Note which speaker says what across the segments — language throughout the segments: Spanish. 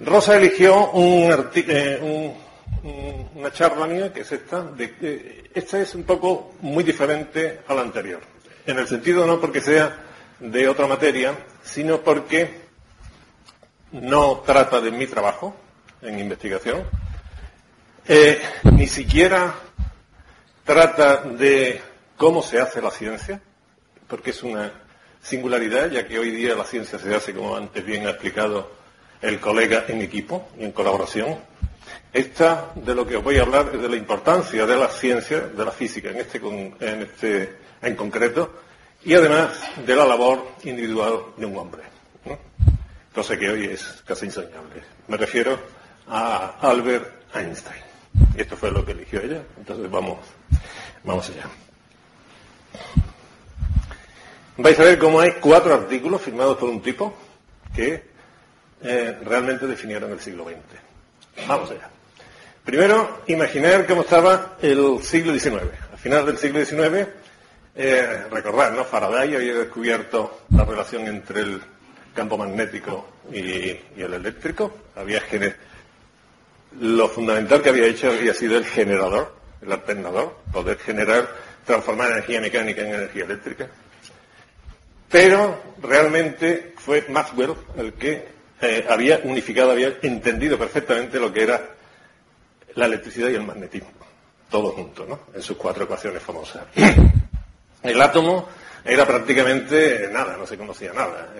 Speaker 1: Rosa eligió eh, una charla mía, que es esta. Esta es un poco muy diferente a la anterior. En el sentido no porque sea de otra materia, sino porque no trata de mi trabajo en investigación, eh, ni siquiera trata de cómo se hace la ciencia, porque es una singularidad, ya que hoy día la ciencia se hace, como antes bien ha explicado el colega, en equipo y en colaboración. Esta, de lo que os voy a hablar, es de la importancia de la ciencia, de la física en este, en, este, en concreto, y además de la labor individual de un hombre. Cosa que hoy es casi insoñable. Me refiero a Albert Einstein. Y esto fue lo que eligió ella. Entonces vamos, vamos allá. Vais a ver cómo hay cuatro artículos firmados por un tipo que eh, realmente definieron el siglo XX. Vamos allá. Primero, imaginar cómo estaba el siglo XIX. Al final del siglo XIX, eh, recordar, ¿no? Faraday había descubierto la relación entre el campo magnético y, el eléctrico. Había lo fundamental que había hecho había sido el generador, el alternador, poder generar, transformar energía mecánica en energía eléctrica. Pero realmente fue Maxwell el que eh, había unificado, había entendido perfectamente lo que era la electricidad y el magnetismo, todo junto, ¿no? En sus cuatro ecuaciones famosas. El átomo era prácticamente nada, no se conocía nada.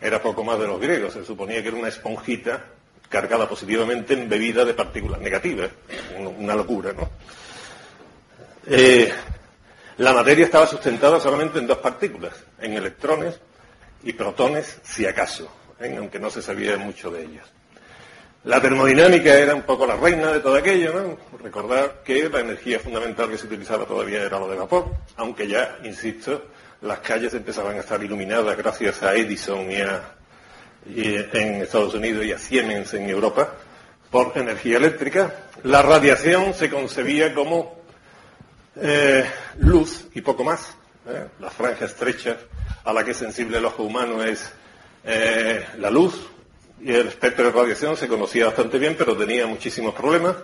Speaker 1: Era poco más de los griegos. Se suponía que era una esponjita cargada positivamente en bebida de partículas negativas. Una locura, ¿no? Eh, la materia estaba sustentada solamente en dos partículas, en electrones y protones, si acaso, ¿eh? aunque no se sabía mucho de ellas. La termodinámica era un poco la reina de todo aquello, ¿no? Recordar que la energía fundamental que se utilizaba todavía era lo de vapor, aunque ya, insisto, las calles empezaban a estar iluminadas gracias a Edison y, a, en Estados Unidos y a Siemens en Europa por energía eléctrica. La radiación se concebía como eh, luz y poco más. ¿eh? La franja estrecha a la que es sensible el ojo humano es eh, la luz y el espectro de radiación se conocía bastante bien, pero tenía muchísimos problemas.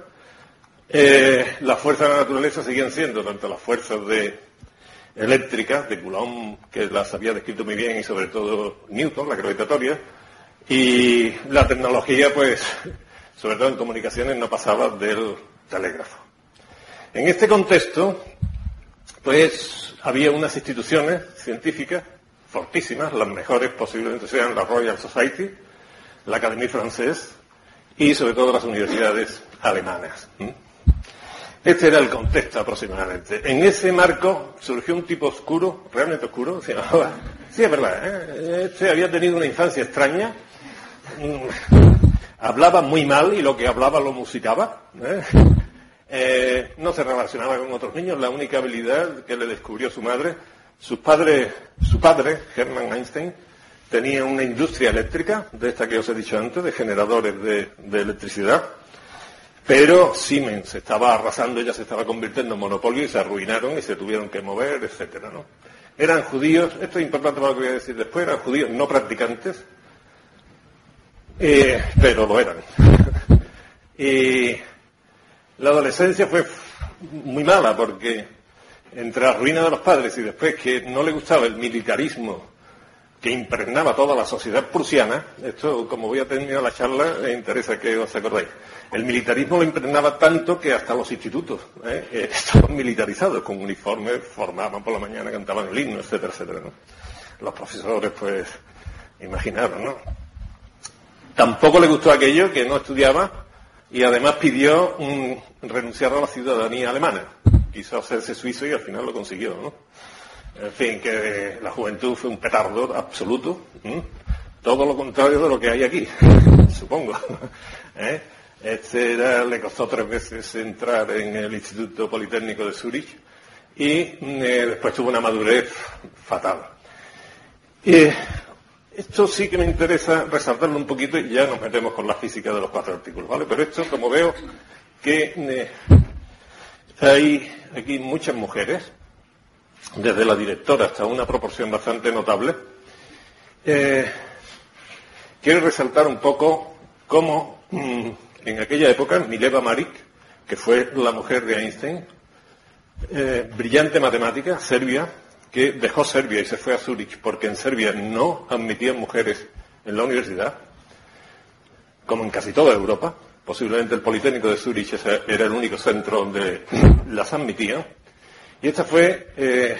Speaker 1: las fuerzas de la naturaleza seguían siendo tanto las fuerzas de eléctricas de Coulomb, que las había descrito muy bien, y sobre todo Newton, la gravitatoria, y la tecnología, pues, sobre todo en comunicaciones, no pasaba del telégrafo. En este contexto, pues, había unas instituciones científicas fortísimas, las mejores posiblemente sean la Royal Society, la Académie Française y sobre todo las universidades alemanas. Este era el contexto aproximadamente. En ese marco surgió un tipo oscuro, realmente oscuro, se llamaba... Sí, es verdad, ¿eh? este había tenido una infancia extraña, mm, hablaba muy mal y lo que hablaba lo musicaba. ¿eh? Eh, no se relacionaba con otros niños, la única habilidad que le descubrió su madre, su padre, su padre, Hermann Einstein, tenía una industria eléctrica, de esta que os he dicho antes, de generadores de electricidad, pero Siemens estaba arrasando, ya se estaba convirtiendo en monopolio y se arruinaron y se tuvieron que mover, etcétera, ¿no? Eran judíos, esto es importante para lo que voy a decir después, eran judíos no practicantes, eh, pero lo eran. y la adolescencia fue muy mala porque entre la ruina de los padres y después que no le gustaba el militarismo que impregnaba toda la sociedad prusiana, esto como voy a terminar la charla, me interesa que os acordéis, el militarismo lo impregnaba tanto que hasta los institutos ¿eh? estaban militarizados, con uniformes, formaban por la mañana, cantaban el himno, etcétera, etcétera. Los profesores, pues, imaginaron, ¿no? Tampoco le gustó aquello que no estudiaba y además pidió renunciar a la ciudadanía alemana. Quiso hacerse suizo y al final lo consiguió, ¿no? En fin, que la juventud fue un petardo absoluto. Todo lo contrario de lo que hay aquí, supongo. ¿Eh? Este le costó tres veces entrar en el Instituto Politécnico de Zurich y eh, después tuvo una madurez fatal. Y esto sí que me interesa resaltarlo un poquito y ya nos metemos con la física de los cuatro artículos, ¿vale? Pero esto, como veo que eh, hay aquí muchas mujeres, desde la directora hasta una proporción bastante notable, quiero resaltar un poco cómo mm, en aquella época Mileva Maric, que fue la mujer de Einstein, eh, brillante matemática, serbia, que dejó Serbia y se fue a Zúrich porque en Serbia no admitían mujeres en la universidad, como en casi toda Europa. Posiblemente el Politécnico de Zúrich era el único centro donde las admitían. Y esta fue, eh,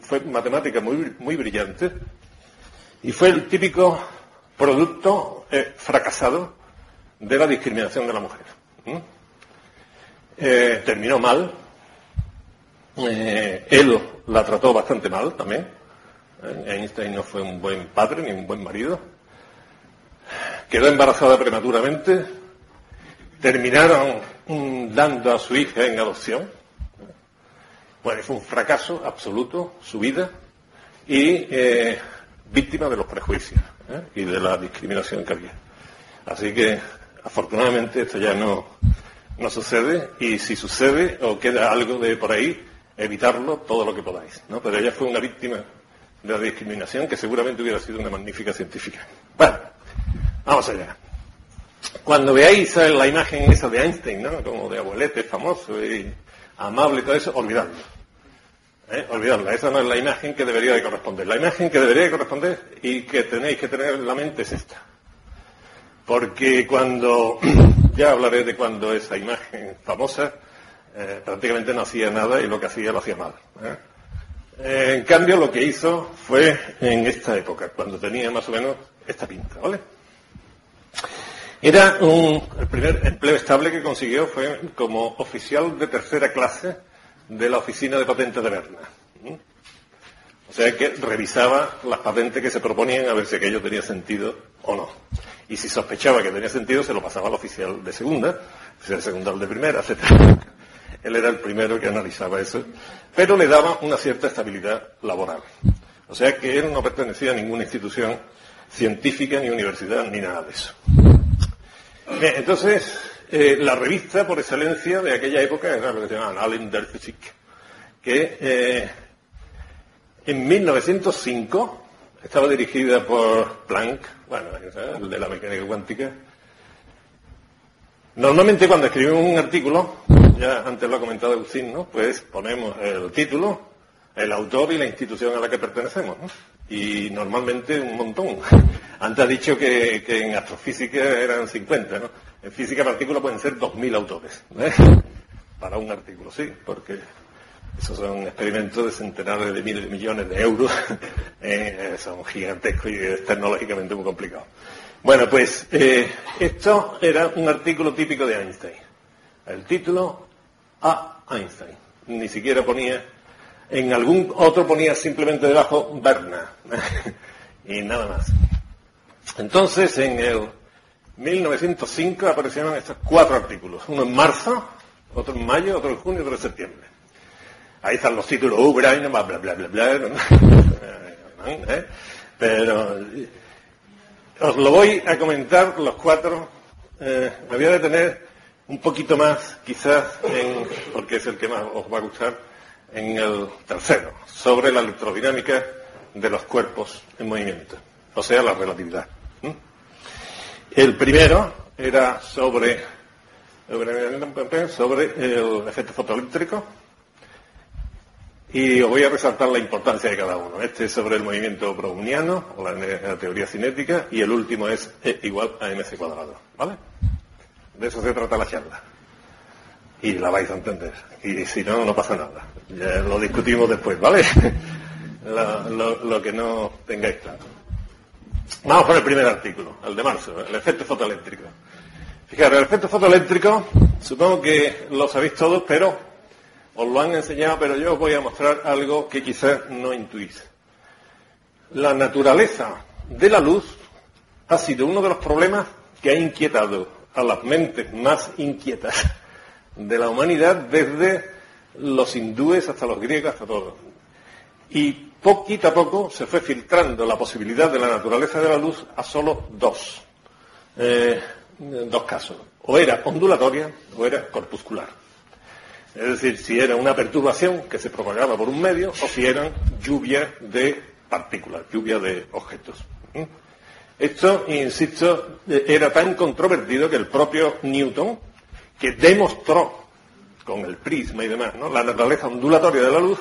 Speaker 1: fue matemática muy, muy brillante y fue el típico producto eh, fracasado de la discriminación de la mujer. Eh, terminó mal. él la trató bastante mal también. Einstein no fue un buen padre ni un buen marido. Quedó embarazada prematuramente. Terminaron dando a su hija en adopción. Bueno, fue un fracaso absoluto su vida y eh, víctima de los prejuicios ¿eh? y de la discriminación que había. Así que, afortunadamente, esto ya no, no sucede y si sucede o queda algo de por ahí, evitarlo todo lo que podáis. Pero ella fue una víctima de la discriminación que seguramente hubiera sido una magnífica científica. Bueno, vamos allá. Cuando veáis la imagen esa de Einstein, ¿no? como de abuelete famoso y amable y todo eso, olvidadlo. ¿Eh? Olvidadla, esa no es la imagen que debería de corresponder. La imagen que debería de corresponder y que tenéis que tener en la mente es esta. Porque cuando, ya hablaré de cuando esa imagen famosa eh, prácticamente no hacía nada y lo que hacía lo hacía mal. ¿eh? en cambio, lo que hizo fue en esta época, cuando tenía más o menos esta pinta, ¿vale? Era un, el primer empleo estable que consiguió fue como oficial de tercera clase de la oficina de patentes de Berna. O sea que revisaba las patentes que se proponían a ver si aquello tenía sentido o no. Y si sospechaba que tenía sentido, se lo pasaba al oficial de segunda, oficial secundal de primera, etc. Él era el primero que analizaba eso, pero le daba una cierta estabilidad laboral. O sea que él no pertenecía a ninguna institución científica, ni universidad, ni nada de eso. Bien, entonces, eh, la revista por excelencia de aquella época era lo que se llamaba Allen der Physik, que eh, en 1905 estaba dirigida por Planck, bueno, el de la mecánica cuántica, Normalmente cuando escribimos un artículo, ya antes lo ha comentado Agustín, ¿no? Pues ponemos el título, el autor y la institución a la que pertenecemos, ¿no? Y normalmente un montón. Antes ha dicho que, en astrofísica eran 50, ¿no? En física partícula pueden ser 2.000 autores, ¿eh? Para un artículo, sí, porque esos son experimentos de centenares de miles de millones de euros, eh, son gigantescos y es tecnológicamente muy complicados. Bueno, pues eh, esto era un artículo típico de Einstein. El título a Einstein. Ni siquiera ponía, en algún otro ponía simplemente debajo Berna. y nada más. Entonces, en el 1905 aparecieron estos cuatro artículos. Uno en marzo, otro en mayo, otro en junio y otro en septiembre. Ahí están los títulos, uh, bla, bla, bla, bla, bla, ¿eh? Pero os lo voy a comentar los cuatro. Eh, me voy a detener un poquito más, quizás, en, porque es el que más os va a gustar, en el tercero, sobre la electrodinámica de los cuerpos en movimiento, o sea, la relatividad. El primero era sobre, el efecto fotoeléctrico, y os voy a resaltar la importancia de cada uno. Este es sobre el movimiento browniano, o la, teoría cinética, y el último es E igual a mc cuadrado. ¿Vale? De eso se trata la charla. Y la vais a entender. Y si no, no pasa nada. Lo discutimos después, ¿vale? lo, que no tengáis claro. Vamos con el primer artículo, el de marzo, el efecto fotoeléctrico. Fijaros, el efecto fotoeléctrico, supongo que lo sabéis todos, pero os lo han enseñado, pero yo os voy a mostrar algo que quizás no intuís. La naturaleza de la luz ha sido uno de los problemas que ha inquietado a las mentes más inquietas de la humanidad desde los hindúes hasta los griegos, hasta todo. Y poquito a poco se fue filtrando la posibilidad de la naturaleza de la luz a solo dos, eh, dos casos. O era ondulatoria o era corpuscular. Es decir, si era una perturbación que se propagaba por un medio o si eran lluvia de partículas, lluvia de objetos. Esto, insisto, era tan controvertido que el propio Newton, que demostró con el prisma y demás, ¿no? la naturaleza ondulatoria de la luz,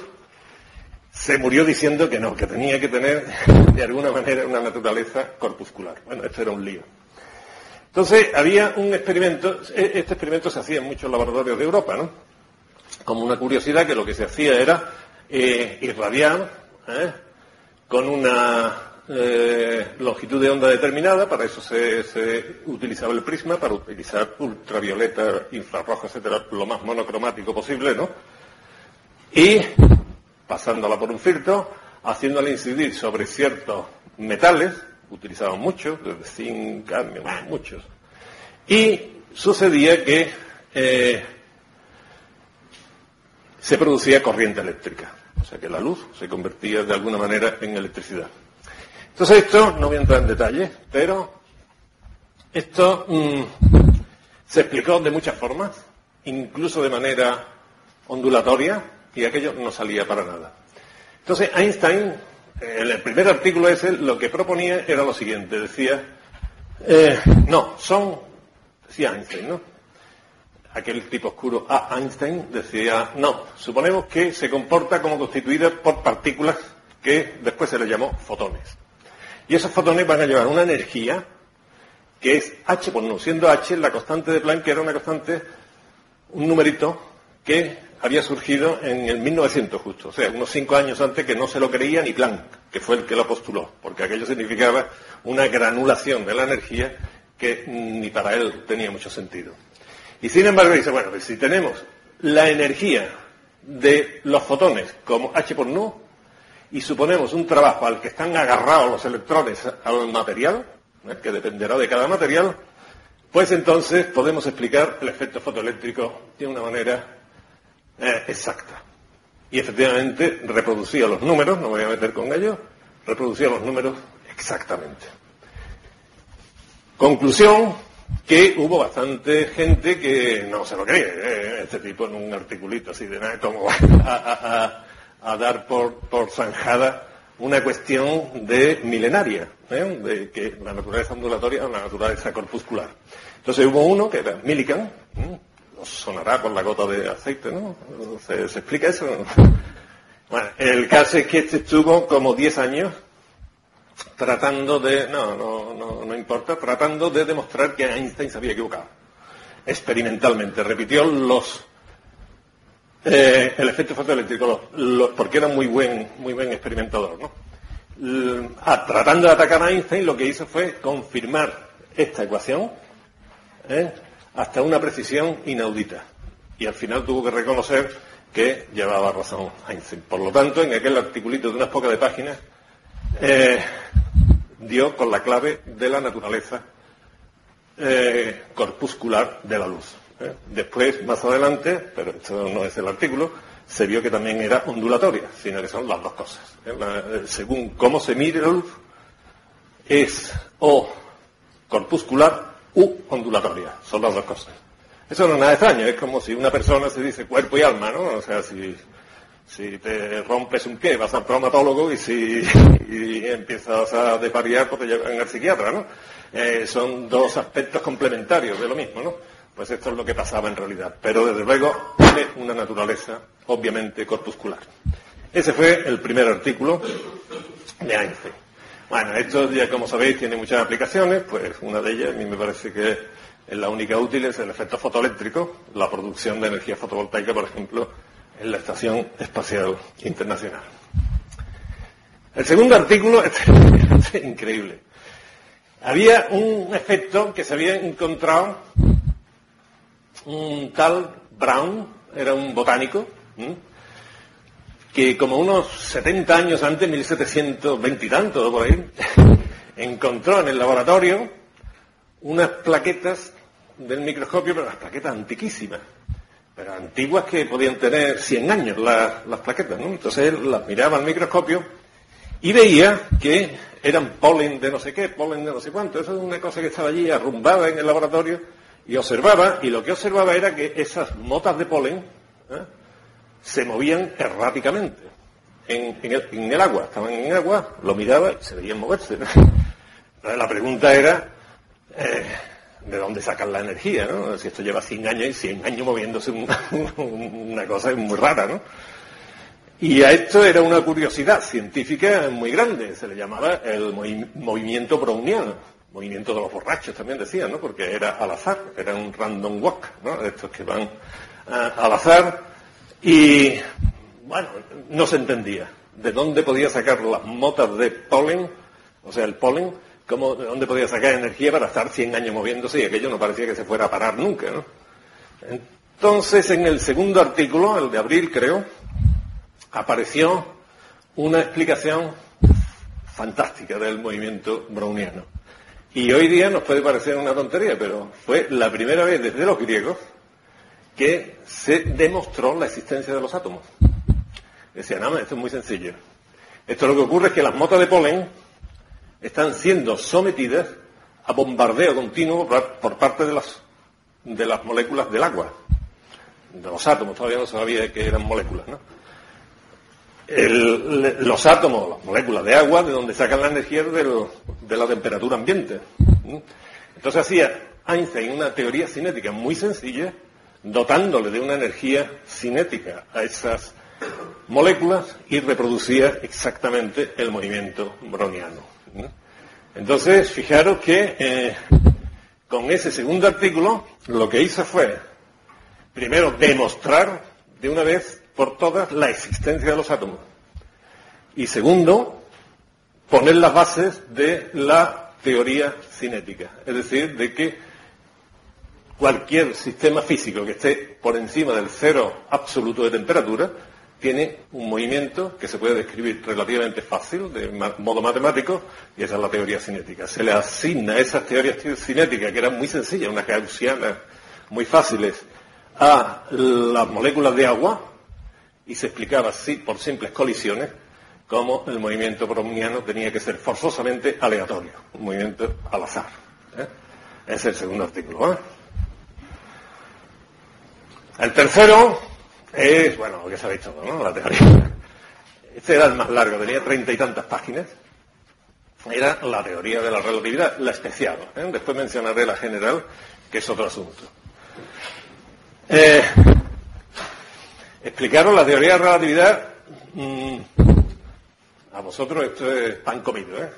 Speaker 1: se murió diciendo que no, que tenía que tener de alguna manera una naturaleza corpuscular. Bueno, esto era un lío. Entonces, había un experimento, e, este experimento se hacía en muchos laboratorios de Europa, ¿no? Como una curiosidad que lo que se hacía era eh, irradiar ¿eh? con una eh, longitud de onda determinada, para eso se, utilizaba el prisma, para utilizar ultravioleta, infrarrojo, etcétera, lo más monocromático posible, ¿no? Y pasándola por un filtro, haciéndola incidir sobre ciertos metales, utilizaban muchos, desde zinc, cadmio, muchos. Y sucedía que eh, se producía corriente eléctrica, o sea que la luz se convertía de alguna manera en electricidad. Entonces esto, no voy a entrar en detalle, pero esto mm, se explicó de muchas formas, incluso de manera ondulatoria, y aquello no salía para nada. Entonces Einstein en el primer artículo ese lo que proponía era lo siguiente, decía, eh, no, son, decía Einstein, ¿no? Aquel tipo oscuro A. Einstein decía, no, suponemos que se comporta como constituida por partículas que después se le llamó fotones. Y esos fotones van a llevar una energía que es H por nu, siendo H la constante de Planck, que era una constante, un numerito que había surgido en el 1900 justo, o sea, unos cinco años antes que no se lo creía ni Planck, que fue el que lo postuló, porque aquello significaba una granulación de la energía que ni para él tenía mucho sentido. Y sin embargo dice, bueno, pues si tenemos la energía de los fotones como H por nu y suponemos un trabajo al que están agarrados los electrones al material, ¿eh? que dependerá de cada material, pues entonces podemos explicar el efecto fotoeléctrico de una manera eh, exacta. Y efectivamente reproducía los números, no me voy a meter con ellos, reproducía los números exactamente. Conclusión, que hubo bastante gente que no se lo cree, eh, este tipo en un articulito así de nada, como a, dar por, por, zanjada una cuestión de milenaria, ¿eh? de que la naturaleza ondulatoria es la naturaleza corpuscular. Entonces hubo uno que era Millikan, sonará con la gota de aceite, ¿no? ¿Se, explica eso? Bueno, el caso es que este estuvo como 10 años tratando de, no, no, no, no importa, tratando de demostrar que Einstein se había equivocado. Experimentalmente. Repitió los, eh, el efecto fotoeléctrico, porque era muy buen, muy buen experimentador, ¿no? Ah, tratando de atacar a Einstein, lo que hizo fue confirmar esta ecuación, ¿eh? Hasta una precisión inaudita. Y al final tuvo que reconocer que llevaba razón Einstein. Por lo tanto, en aquel articulito de unas pocas páginas, eh, dio con la clave de la naturaleza eh, corpuscular de la luz. ¿eh? Después, más adelante, pero esto no es el artículo, se vio que también era ondulatoria, sino que son las dos cosas. según cómo se mire la luz, es o corpuscular u ondulatoria. Son las dos cosas. Eso no es nada extraño, es como si una persona se dice cuerpo y alma, ¿no? O sea, si, si te rompes un qué, vas al traumatólogo y si empiezas a depariar, pues te llevan al psiquiatra, ¿no? Eh, son dos aspectos complementarios de lo mismo, ¿no? Pues esto es lo que pasaba en realidad. Pero desde luego tiene una naturaleza obviamente corpuscular. Ese fue el primer artículo de Einstein. Bueno, esto ya como sabéis tiene muchas aplicaciones, pues una de ellas a mí me parece que es la única útil es el efecto fotoeléctrico, la producción de energía fotovoltaica, por ejemplo, en la Estación Espacial Internacional. El segundo artículo es increíble. Había un efecto que se había encontrado un tal Brown, era un botánico, que como unos 70 años antes, 1720 y tanto, por ahí, encontró en el laboratorio unas plaquetas del microscopio, pero las plaquetas antiquísimas, pero antiguas que podían tener 100 años las, plaquetas, ¿no? Entonces él las miraba al microscopio y veía que eran polen de no sé qué, polen de no sé cuánto. Eso es una cosa que estaba allí arrumbada en el laboratorio y observaba, y lo que observaba era que esas motas de polen, ¿eh? Se movían erráticamente en, el, agua. Estaban en agua, lo miraba y se veían moverse. La pregunta era, eh, ¿de dónde sacan la energía? ¿no? Si esto lleva 100 años y 100 años moviéndose una cosa muy rara, ¿no? Y a esto era una curiosidad científica muy grande, se le llamaba el movimiento browniano, movimiento de los borrachos también decían, ¿no? Porque era al azar, era un random walk, ¿no? Estos que van ah, al azar y, bueno, no se entendía de dónde podía sacar las motas de polen, o sea, el polen, cómo, de dónde podía sacar energía para estar 100 años moviéndose y aquello no parecía que se fuera a parar nunca, ¿no? Entonces, en el segundo artículo, el de abril creo, apareció una explicación fantástica del movimiento browniano. Y hoy día nos puede parecer una tontería, pero fue la primera vez desde los griegos que se demostró la existencia de los átomos. Decía, nada, esto es muy sencillo. Esto lo que ocurre es que las motas de polen están siendo sometidas a bombardeo continuo por parte de las, de las moléculas del agua, de los átomos, todavía no sabía que eran moléculas, ¿no? los átomos, las moléculas de agua, de donde sacan la energía de la temperatura ambiente. Entonces hacía Einstein una teoría cinética muy sencilla, dotándole de una energía cinética a esas moléculas y reproducía exactamente el movimiento browniano. Entonces, fijaros que eh, con ese segundo artículo lo que hizo fue, primero, demostrar de una vez por todas la existencia de los átomos. Y segundo, poner las bases de la teoría cinética, es decir, de que cualquier sistema físico que esté por encima del cero absoluto de temperatura tiene un movimiento que se puede describir relativamente fácil, de modo matemático, y esa es la teoría cinética. Se le asigna esas teorías cinéticas, que eran muy sencillas, unas gaussianas muy fáciles, a las moléculas de agua, y se explicaba así, por simples colisiones, cómo el movimiento browniano tenía que ser forzosamente aleatorio, un movimiento al azar. ¿eh? Es el segundo artículo. ¿eh? El tercero es, bueno, lo que sabéis todo, ¿no? La teoría. Este era el más largo, tenía treinta y tantas páginas. Era la teoría de la relatividad, la especial. ¿eh? Después mencionaré la general, que es otro asunto. Eh, Explicaros la teoría de la relatividad, mm, a vosotros esto es pan comido, ¿eh?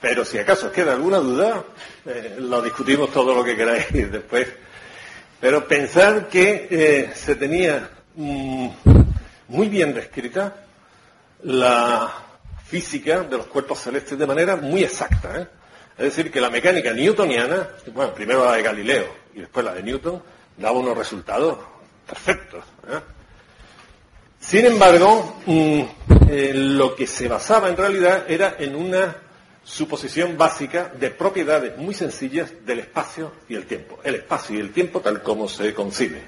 Speaker 1: Pero si acaso os queda alguna duda, eh, lo discutimos todo lo que queráis después. Pero pensar que eh, se tenía mm, muy bien descrita la física de los cuerpos celestes de manera muy exacta. ¿eh? Es decir, que la mecánica newtoniana, bueno, primero la de Galileo y después la de Newton, daba unos resultados perfectos. ¿eh? Sin embargo, mm, eh, lo que se basaba en realidad era en una suposición básica de propiedades muy sencillas del espacio y el tiempo. El espacio y el tiempo tal como se concibe.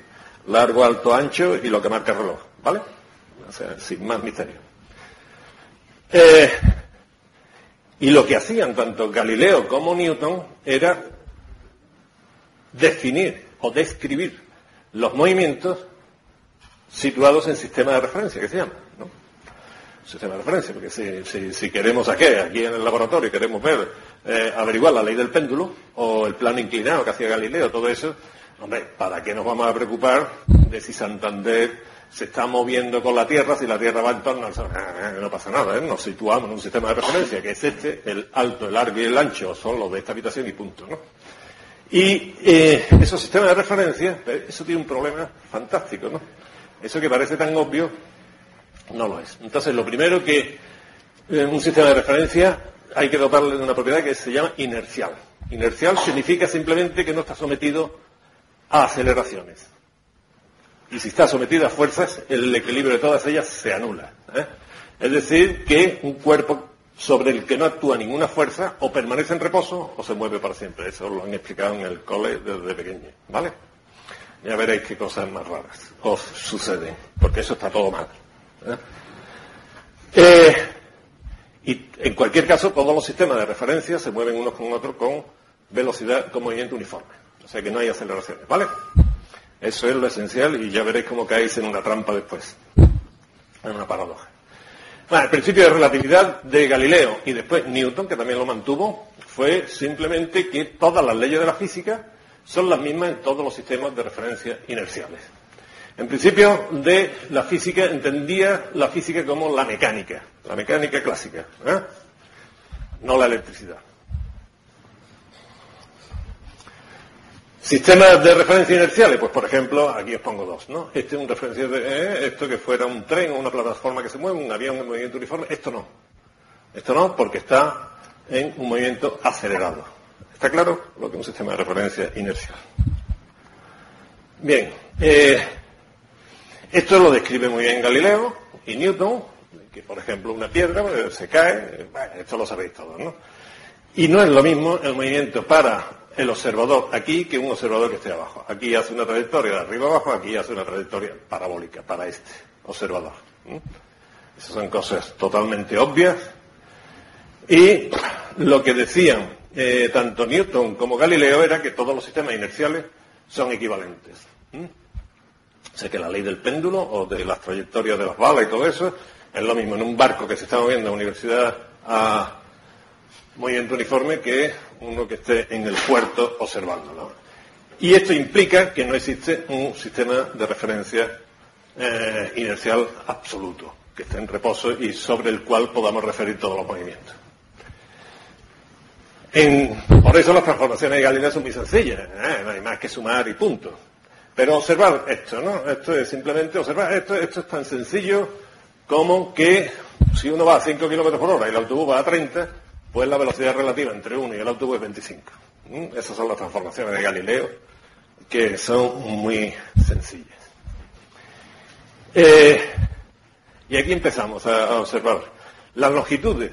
Speaker 1: Largo, alto, ancho y lo que marca el reloj. ¿Vale? O sea, sin más misterio. Eh, y lo que hacían tanto Galileo como Newton era definir o describir los movimientos situados en sistema de referencia, que se llama, ¿no? Sistema de referencia, porque si, queremos aquí, aquí en el laboratorio, queremos ver, eh, averiguar la ley del péndulo, o el plano inclinado que hacía Galileo, todo eso, hombre, ¿para qué nos vamos a preocupar de si Santander se está moviendo con la Tierra, si la Tierra va en torno al no pasa nada, ¿eh? nos situamos en un sistema de referencia, que es este, el alto, el largo y el ancho son los de esta habitación y punto, ¿no? Y eh, esos sistemas de referencia, eso tiene un problema fantástico, ¿no? Eso que parece tan obvio, no lo es. Entonces, lo primero que en un sistema de referencia hay que dotarle de una propiedad que se llama inercial. Inercial significa simplemente que no está sometido a aceleraciones. Y si está sometido a fuerzas, el equilibrio de todas ellas se anula. ¿eh? Es decir, que un cuerpo sobre el que no actúa ninguna fuerza o permanece en reposo o se mueve para siempre. Eso lo han explicado en el cole desde pequeño. ¿Vale? ya veréis qué cosas más raras os suceden, porque eso está todo mal. ¿Eh? Y en cualquier caso, todos los sistemas de referencia se mueven unos con otros con velocidad, con movimiento uniforme. O sea que no hay aceleraciones, ¿vale? Eso es lo esencial y ya veréis cómo caéis en una trampa después, en una paradoja. Bueno, el principio de relatividad de Galileo y después Newton, que también lo mantuvo, fue simplemente que todas las leyes de la física son las mismas en todos los sistemas de referencia inerciales. En principio de la física entendía la física como la mecánica, la mecánica clásica, ¿eh? no la electricidad. Sistemas de referencia inerciales, pues por ejemplo, aquí os pongo dos, ¿no? Este es un referencia de eh, esto que fuera un tren o una plataforma que se mueve, un avión en movimiento uniforme, esto no. Esto no, porque está en un movimiento acelerado. ¿Está claro lo que es un sistema de referencia inercial? Bien, eh, esto lo describe muy bien Galileo y Newton, que por ejemplo una piedra pues, se cae, esto lo sabéis todos, ¿no? Y no es lo mismo el movimiento para el observador aquí que un observador que esté abajo. Aquí hace una trayectoria de arriba abajo, aquí hace una trayectoria parabólica para este observador. Esas son cosas totalmente obvias. Y lo que decían eh, tanto Newton como Galileo era que todos los sistemas inerciales son equivalentes. Sé que la ley del péndulo o de las trayectorias de las balas y todo eso es lo mismo en un barco que se está moviendo de universidad a movimiento uniforme que uno que esté en el puerto observándolo. Y esto implica que no existe un sistema de referencia eh, inercial absoluto, que esté en reposo y sobre el cual podamos referir todos los movimientos. por eso las transformaciones de Galileo son muy sencillas, ¿eh? no hay más que sumar y punto. Pero observar esto, ¿no? Esto es simplemente observar, esto, esto es tan sencillo como que si uno va a 5 kilómetros por hora y el autobús va a 30, pues la velocidad relativa entre uno y el autobús es 25. Esas son las transformaciones de Galileo, que son muy sencillas. Eh, y aquí empezamos a observar las longitudes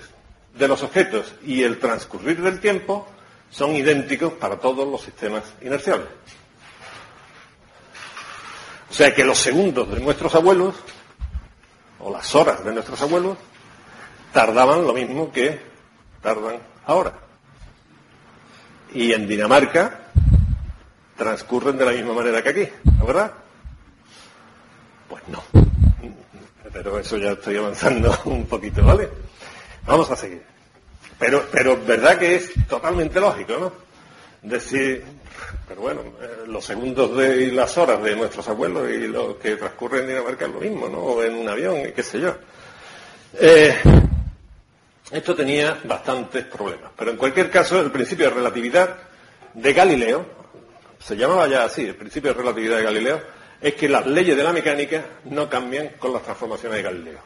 Speaker 1: de los objetos y el transcurrir del tiempo son idénticos para todos los sistemas inerciales. O sea que los segundos de nuestros abuelos, o las horas de nuestros abuelos, tardaban lo mismo que tardan ahora. Y en Dinamarca transcurren de la misma manera que aquí, ¿no verdad? Pues no. Pero eso ya estoy avanzando un poquito, ¿vale? Vamos a seguir. Pero, pero verdad que es totalmente lógico, ¿no? Decir, pero bueno, eh, los segundos de, y las horas de nuestros abuelos y lo que transcurre en Dinamarca es lo mismo, ¿no? O en un avión, y qué sé yo. Eh, esto tenía bastantes problemas. Pero en cualquier caso, el principio de relatividad de Galileo, se llamaba ya así, el principio de relatividad de Galileo, es que las leyes de la mecánica no cambian con las transformaciones de Galileo.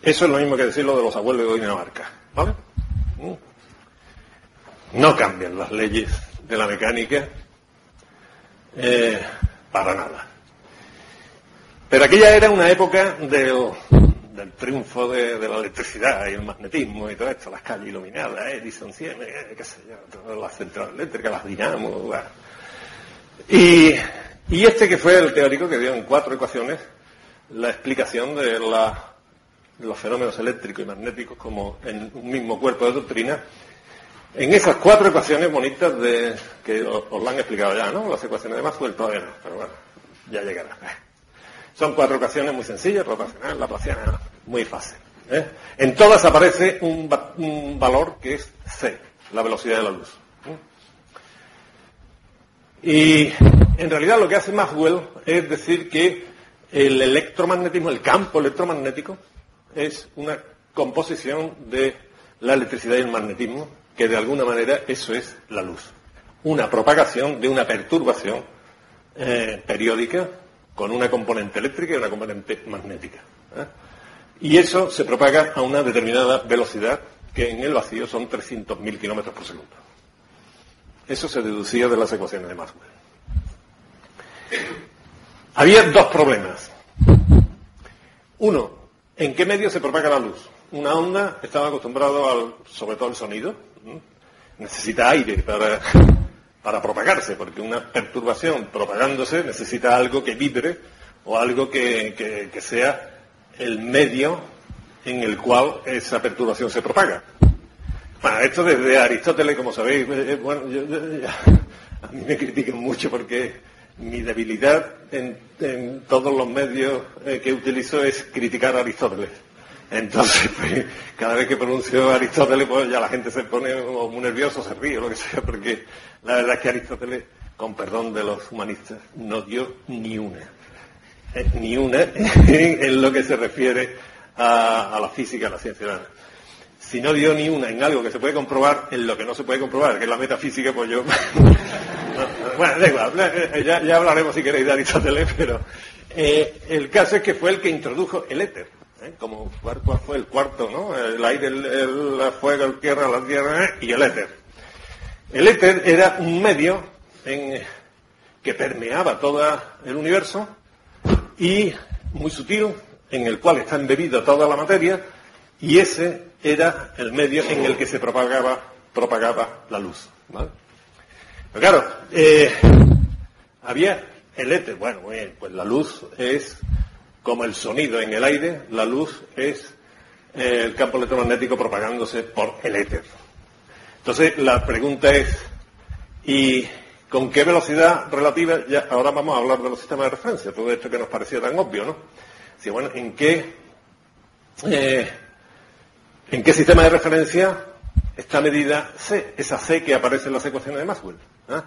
Speaker 1: Eso es lo mismo que decirlo de los abuelos de Dinamarca. ¿Vale? No cambian las leyes de la mecánica eh, para nada. Pero aquella era una época del, triunfo de, la electricidad y el magnetismo y todo esto, las calles iluminadas, Edison, Siemens, eh, qué sé yo, las centrales eléctricas, las dinamos. Y, y este que fue el teórico que dio en cuatro ecuaciones la explicación de, la, de los fenómenos eléctricos y magnéticos como en un mismo cuerpo de doctrina, en esas cuatro ecuaciones bonitas de, que os, lo han explicado ya, ¿no? Las ecuaciones de Maxwell todavía no, pero bueno, ya llegará. Son cuatro ecuaciones muy sencillas, rotacional, laplaciana, muy fácil. ¿eh? En todas aparece un, valor que es c, la velocidad de la luz. Y en realidad lo que hace Maxwell es decir que el electromagnetismo, el campo electromagnético, es una composición de la electricidad y el magnetismo que de alguna manera eso es la luz. Una propagación de una perturbación eh, periódica con una componente eléctrica y una componente magnética. ¿eh? Y eso se propaga a una determinada velocidad que en el vacío son 300.000 kilómetros por segundo. Eso se deducía de las ecuaciones de Maxwell. Había dos problemas. Uno, ¿en qué medio se propaga la luz? Una onda estaba acostumbrado al, sobre todo al sonido, necesita aire para, para propagarse, porque una perturbación propagándose necesita algo que vibre o algo que, sea el medio en el cual esa perturbación se propaga. Bueno, esto desde Aristóteles, como sabéis, eh, eh, bueno, a mí me critican mucho porque mi debilidad en, todos los medios eh, que utilizo es criticar a Aristóteles Entonces, pues, cada vez que pronuncio Aristóteles, pues ya la gente se pone muy nervioso, se ríe lo que sea, porque la verdad es que Aristóteles, con perdón de los humanistas, no dio ni una. Eh, ni una en lo que se refiere a, la física, a la ciencia humana. Si no dio ni una en algo que se puede comprobar, en lo que no se puede comprobar, que es la metafísica, pues yo... bueno, da igual, eh, ya, ya, hablaremos si queréis de Aristóteles, pero eh, el caso es que fue el que introdujo el éter ¿eh? como cuál fue el cuarto, ¿no? El aire, el, fuego, el tierra, la tierra ¿eh? y el éter. El éter era un medio en, que permeaba todo el universo y muy sutil, en el cual está embebida toda la materia, y ese era el medio en el que se propagaba, propagaba la luz. Pero claro, eh, había el éter, bueno, pues la luz es como el sonido en el aire, la luz es eh, el campo electromagnético propagándose por el éter. Entonces, la pregunta es, ¿y con qué velocidad relativa? Ya, ahora vamos a hablar de los sistemas de referencia, todo esto que nos parecía tan obvio, ¿no? Si, bueno, ¿en qué, eh, ¿en qué sistema de referencia está medida C, esa C que aparece en las ecuaciones de Maxwell? ¿Ah?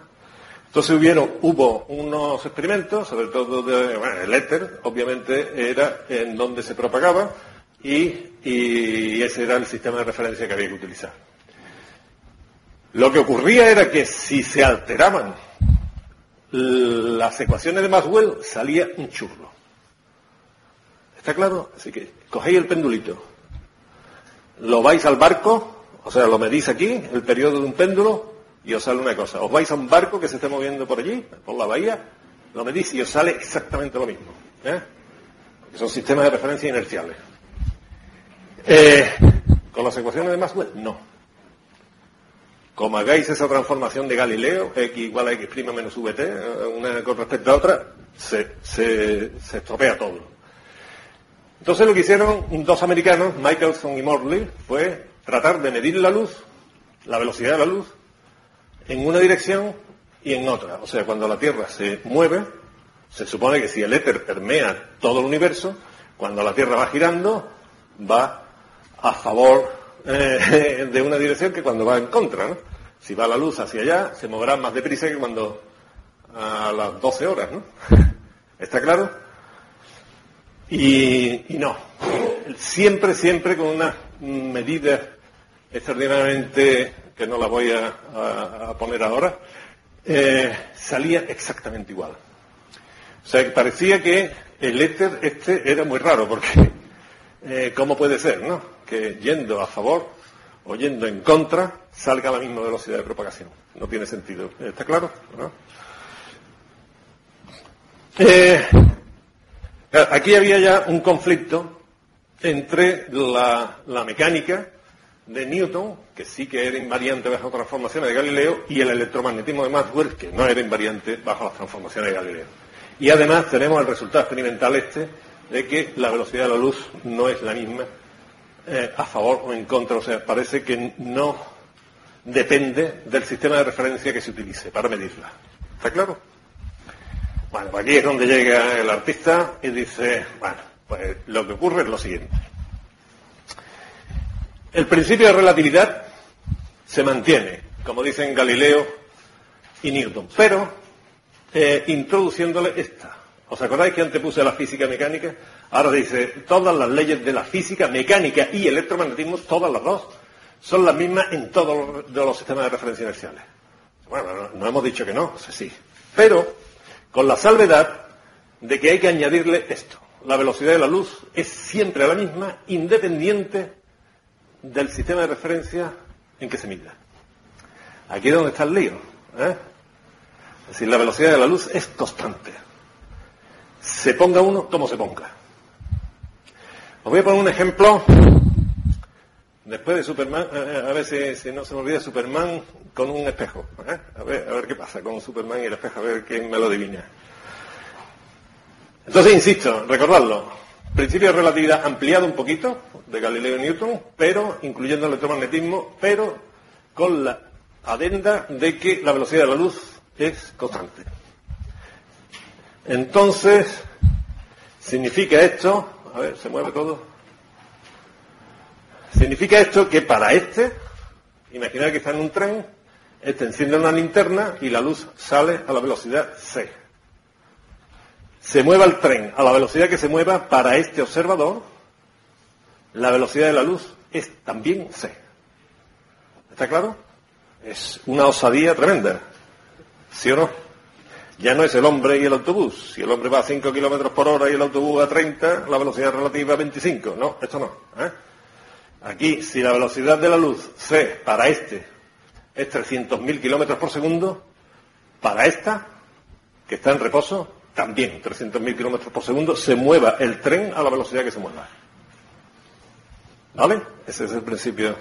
Speaker 1: Entonces hubieron, hubo unos experimentos, sobre todo de, el éter, obviamente era en donde se propagaba y, y ese era el sistema de referencia que había que utilizar. Lo que ocurría era que si se alteraban las ecuaciones de Maxwell, salía un churro. ¿Está claro? Así que cogéis el pendulito, lo vais al barco, o sea, lo medís aquí, el periodo de un péndulo, y os sale una cosa. Os vais a un barco que se esté moviendo por allí, por la bahía, lo medís y os sale exactamente lo mismo. ¿eh? Son sistemas de referencia inerciales. Eh, con las ecuaciones de Maxwell, no. Como hagáis esa transformación de Galileo, x igual a x' menos vt, eh, una con respecto a otra, se, se, se estropea todo. Entonces lo que hicieron dos americanos, Michelson y Morley, fue tratar de medir la luz, la velocidad de la luz, en una dirección y en otra. O sea, cuando la Tierra se mueve, se supone que si el éter permea todo el universo, cuando la Tierra va girando, va a favor eh, de una dirección que cuando va en contra. ¿no? Si va la luz hacia allá, se moverá más deprisa que cuando a las 12 horas. ¿no? ¿Está claro? Y, y no. Siempre, siempre con una medida extraordinariamente que no la voy a, poner ahora, eh, salía exactamente igual. O sea, parecía que el éter este era muy raro, porque eh, ¿cómo puede ser, no? Que yendo a favor o yendo en contra salga a la misma velocidad de propagación. No tiene sentido. ¿Está claro? Eh, aquí había ya un conflicto entre la mecánica de Newton, que sí que era invariante bajo transformaciones de Galileo, y el electromagnetismo de Maxwell, que no era invariante bajo las transformaciones de Galileo. Y además tenemos el resultado experimental este de que la velocidad de la luz no es la misma eh, a favor o en contra, o sea, parece que no depende del sistema de referencia que se utilice para medirla. ¿Está claro? Bueno, pues aquí es donde llega el artista y dice, bueno, pues lo que ocurre es lo siguiente. El principio de relatividad se mantiene, como dicen Galileo y Newton, pero eh, introduciéndole esta. ¿Os acordáis que antes puse la física mecánica? Ahora dice, todas las leyes de la física mecánica y electromagnetismo, todas las dos, son las mismas en todos los sistemas de referencia inerciales. Bueno, no, hemos dicho que no, sí. Pero con la salvedad de que hay que añadirle esto. La velocidad de la luz es siempre la misma, independiente del sistema de referencia en que se mida. Aquí es donde está el lío. ¿eh? Es decir, la velocidad de la luz es constante. Se ponga uno como se ponga. Os voy a poner un ejemplo. Después de Superman, eh, a ver si, no se me olvida Superman con un espejo. ¿eh? A, ver, a ver qué pasa con Superman y el espejo, a ver quién me lo adivina. Entonces, insisto, recordadlo. Principio de relatividad ampliado un poquito, de Galileo y Newton, pero incluyendo el electromagnetismo, pero con la adenda de que la velocidad de la luz es constante. Entonces, significa esto, a ver, se mueve todo. Significa esto que para este, imaginar que está en un tren, este enciende una linterna y la luz sale a la velocidad c. Se mueva el tren a la velocidad que se mueva para este observador, la velocidad de la luz es también c. ¿Está claro? Es una osadía tremenda. ¿Sí o no? Ya no es el hombre y el autobús. Si el hombre va a 5 kilómetros por hora y el autobús a 30, la velocidad relativa a 25. No, esto no. ¿eh? Aquí, si la velocidad de la luz C para este es 300.000 kilómetros por segundo, para esta, que está en reposo, también 300.000 kilómetros por segundo, se mueva el tren a la velocidad que se mueva. ¿Vale? Ese es el principio.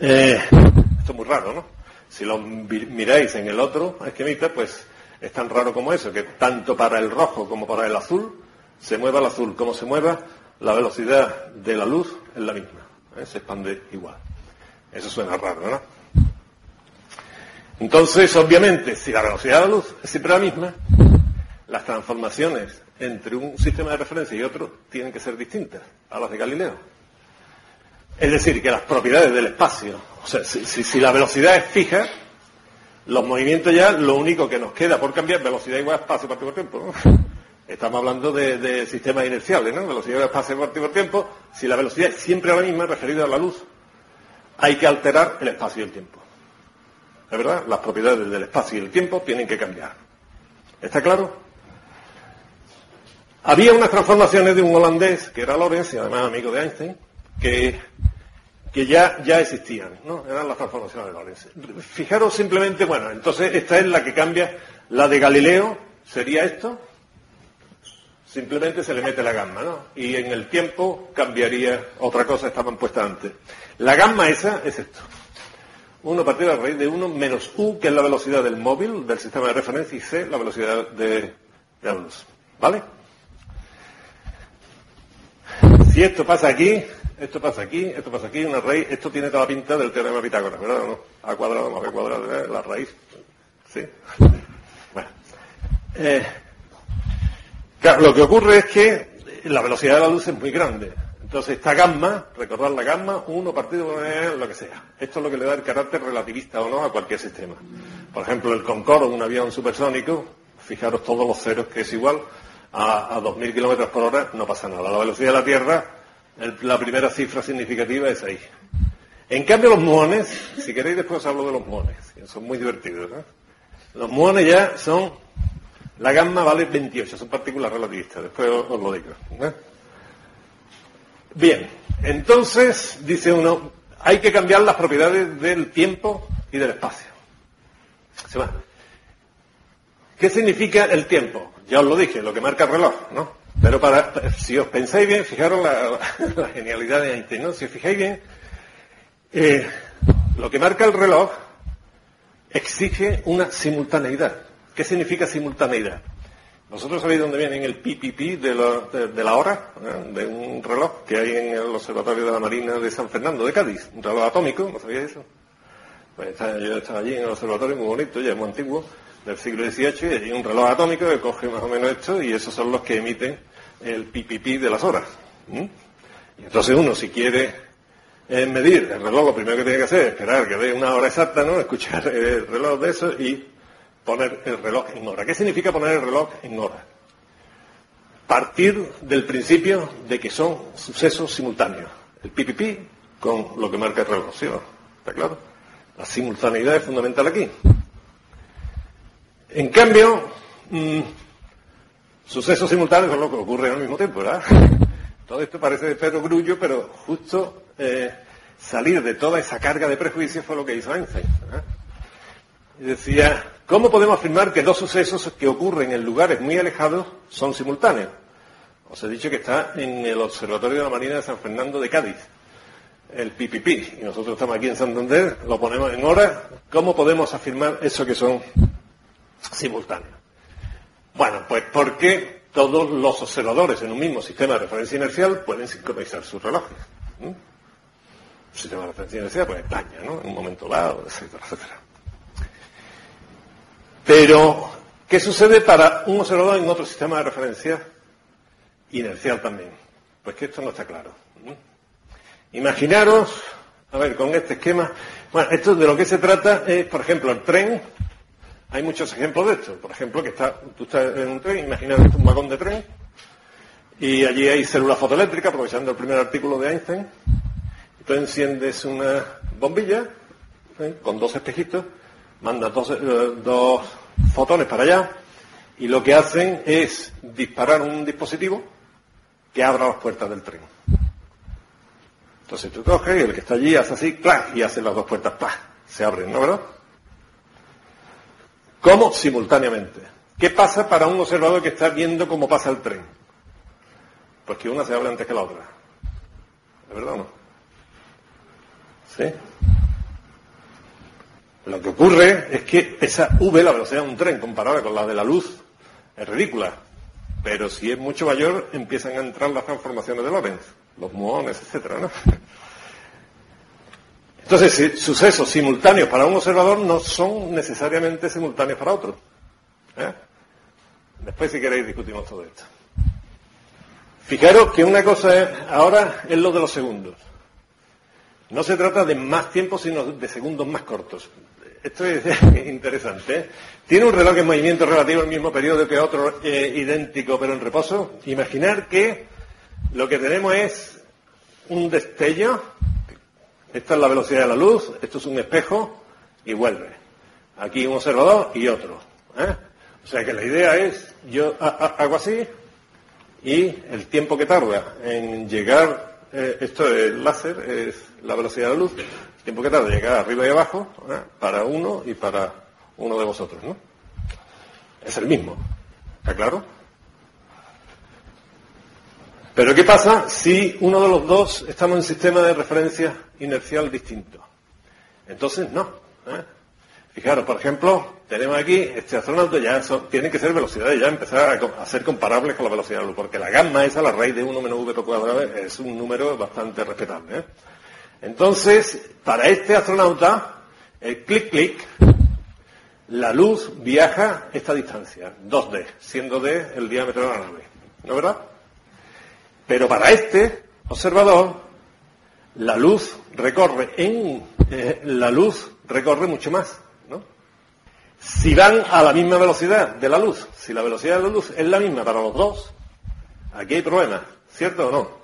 Speaker 1: Eh, esto es muy raro, ¿no? Si lo miráis en el otro esquemita, pues es tan raro como eso, que tanto para el rojo como para el azul, se mueva el azul como se mueva, la velocidad de la luz es la misma, ¿eh? se expande igual. Eso suena raro, ¿no? Entonces, obviamente, si la velocidad de la luz es siempre la misma, las transformaciones entre un sistema de referencia y otro tienen que ser distintas a las de Galileo. Es decir, que las propiedades del espacio, o sea, si, si la velocidad es fija, los movimientos ya, lo único que nos queda por cambiar, velocidad igual a espacio partido por tiempo. Estamos hablando de, sistemas inerciales, ¿no? Velocidad igual a espacio partido por tiempo. Si la velocidad es siempre la misma, referida a la luz, hay que alterar el espacio y el tiempo. ¿Es verdad? Las propiedades del espacio y el tiempo tienen que cambiar. ¿Está claro? Había unas transformaciones de un holandés, que era Lorenz, y además amigo de Einstein, que que ya, ya existían, ¿no? Eran las transformaciones de Lorentz. Fijaros simplemente, bueno, entonces esta es la que cambia, la de Galileo sería esto, simplemente se le mete la gamma, ¿no? Y en el tiempo cambiaría otra cosa, estaban puestas antes. La gamma esa es esto. 1 partido de la raíz de 1 menos u, que es la velocidad del móvil, del sistema de referencia, y c, la velocidad de, de la luz. ¿Vale? Si esto pasa aquí, esto pasa aquí, esto pasa aquí, una raíz, esto tiene toda la pinta del teorema de Pitágoras, ¿verdad no? A cuadrado más B cuadrado, ¿eh? la raíz. ¿Sí? Bueno. Eh, lo que ocurre es que la velocidad de la luz es muy grande. Entonces, esta gamma, recordar la gamma, uno partido de lo que sea. Esto es lo que le da el carácter relativista o no a cualquier sistema. Por ejemplo, el Concorde, un avión supersónico, fijaros todos los ceros que es igual a, a 2.000 kilómetros por hora, no pasa nada. La velocidad de la Tierra la primera cifra significativa es ahí. En cambio, los muones, si queréis después hablo de los muones, que son muy divertidos. Los muones ya son, la gamma vale 28, son partículas relativistas, después os, lo digo. Bien, entonces, dice uno, hay que cambiar las propiedades del tiempo y del espacio. ¿Qué significa el tiempo? Ya os lo dije, lo que marca el reloj, ¿no? Pero para, si os pensáis bien, fijaros la, genialidad de Einstein, ¿no? Si os fijáis bien, eh, lo que marca el reloj exige una simultaneidad. ¿Qué significa simultaneidad? Vosotros sabéis dónde viene el PPP de la, hora, ¿eh? de un reloj que hay en el Observatorio de la Marina de San Fernando de Cádiz, un reloj atómico, ¿no sabíais eso? Pues yo estaba allí en el observatorio, muy bonito, ya es muy antiguo, del siglo XVIII, y hay un reloj atómico que coge más o menos esto, y esos son los que emiten el pipipi de las horas. Y entonces uno, si quiere eh, medir el reloj, lo primero que tiene que hacer es esperar que dé una hora exacta, ¿no? Escuchar el reloj de eso y poner el reloj en hora. ¿Qué significa poner el reloj en hora? Partir del principio de que son sucesos simultáneos. El pipipi con lo que marca el reloj, ¿sí ¿Está claro? La simultaneidad es fundamental aquí. En cambio, mm, Sucesos simultáneos son lo que ocurre al mismo tiempo, ¿verdad? Todo esto parece de Pedro Grullo, pero justo eh, salir de toda esa carga de prejuicios fue lo que hizo Einstein. Y decía, ¿cómo podemos afirmar que dos sucesos que ocurren en lugares muy alejados son simultáneos? Os he dicho que está en el Observatorio de la Marina de San Fernando de Cádiz, el PPP, y nosotros estamos aquí en Santander, lo ponemos en hora. ¿Cómo podemos afirmar eso que son simultáneos? Bueno, pues porque todos los observadores en un mismo sistema de referencia inercial pueden sincronizar sus relojes. El sistema de referencia inercial, pues España, ¿no? En un momento dado, etcétera, etcétera. Pero, ¿qué sucede para un observador en otro sistema de referencia inercial también? Pues que esto no está claro. Imaginaros, a ver, con este esquema, bueno, esto de lo que se trata es, por ejemplo, el tren, hay muchos ejemplos de esto. Por ejemplo, que está, tú estás en un tren, imaginaros un vagón de tren, y allí hay células fotoeléctricas, aprovechando el primer artículo de Einstein. Tú enciendes una bombilla ¿eh? con dos espejitos, mandas dos, eh, dos fotones para allá, y lo que hacen es disparar un dispositivo que abra las puertas del tren. Entonces tú coges y el que está allí hace así, ¡plac! y hace las dos puertas, ¡plac! se abren, ¿no verdad? ¿Cómo? Simultáneamente. ¿Qué pasa para un observador que está viendo cómo pasa el tren? Pues que una se abre antes que la otra. ¿De verdad o no? ¿Sí? Lo que ocurre es que esa V, la velocidad de un tren comparada con la de la luz, es ridícula. Pero si es mucho mayor, empiezan a entrar las transformaciones de Lorentz, los muones, etcétera, ¿no? Entonces, sucesos simultáneos para un observador no son necesariamente simultáneos para otro. ¿eh? Después, si queréis, discutimos todo esto. Fijaros que una cosa ahora es lo de los segundos. No se trata de más tiempo, sino de segundos más cortos. Esto es interesante. ¿eh? Tiene un reloj en movimiento relativo al mismo periodo que otro eh, idéntico pero en reposo. Imaginar que lo que tenemos es un destello. Esta es la velocidad de la luz, esto es un espejo y vuelve. Aquí un observador y otro. ¿eh? O sea que la idea es, yo hago así y el tiempo que tarda en llegar, esto es el láser, es la velocidad de la luz, tiempo que tarda llegar arriba y abajo ¿eh? para uno y para uno de vosotros, ¿no? Es el mismo. ¿Está claro? Pero ¿qué pasa si uno de los dos estamos en un sistema de referencia inercial distinto? Entonces, no. ¿eh? Fijaros, por ejemplo, tenemos aquí, este astronauta ya tiene que ser velocidades, ya empezar a, ser comparables con la velocidad de la luz, porque la gamma esa, la raíz de 1 menos v cuadrado, es un número bastante respetable. ¿eh? Entonces, para este astronauta, el clic-clic, la luz viaja esta distancia, 2D, siendo D el diámetro de la nave. ¿No es verdad? Pero para este observador, la luz recorre en eh, la luz recorre mucho más, ¿no? Si van a la misma velocidad de la luz, si la velocidad de la luz es la misma para los dos, aquí hay problema, ¿cierto o no?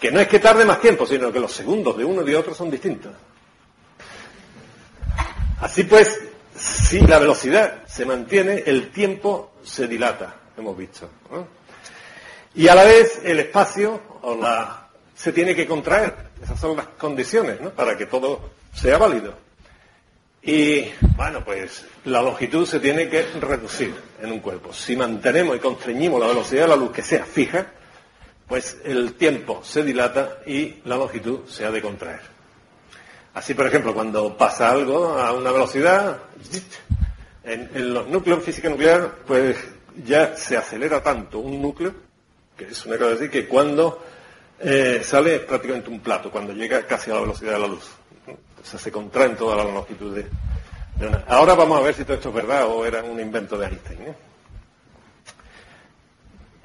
Speaker 1: Que no es que tarde más tiempo, sino que los segundos de uno y de otro son distintos. Así pues, si la velocidad se mantiene, el tiempo se dilata, hemos visto. Y a la vez el espacio o la, se tiene que contraer. Esas son las condiciones ¿no? para que todo sea válido. Y bueno, pues la longitud se tiene que reducir en un cuerpo. Si mantenemos y constreñimos la velocidad de la luz que sea fija, pues el tiempo se dilata y la longitud se ha de contraer. Así, por ejemplo, cuando pasa algo a una velocidad, en, los núcleos en física nuclear, pues ya se acelera tanto un núcleo, que es una cosa así, que cuando eh, sale es prácticamente un plato, cuando llega casi a la velocidad de la luz. O sea, se contrae en toda la longitud de, una... Ahora vamos a ver si todo esto es verdad o era un invento de Einstein. ¿eh?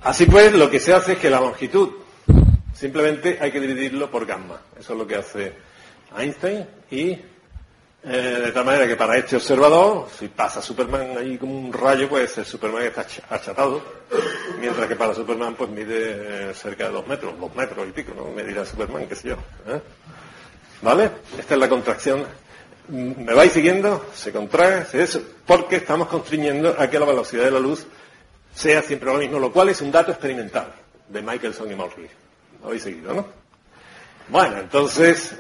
Speaker 1: Así pues, lo que se hace es que la longitud simplemente hay que dividirlo por gamma. Eso es lo que hace Einstein y eh, de tal manera que para este observador, si pasa Superman ahí como un rayo, pues el Superman está achatado, mientras que para Superman pues mide eh, cerca de dos metros, dos metros y pico, ¿no? Me dirá Superman, qué sé yo. ¿eh? ¿Vale? Esta es la contracción. ¿Me vais siguiendo? Se contrae, se eso, porque estamos constriñendo a que la velocidad de la luz sea siempre lo mismo, lo cual es un dato experimental de Michelson y Morley. Lo habéis seguido, ¿no? Bueno, entonces,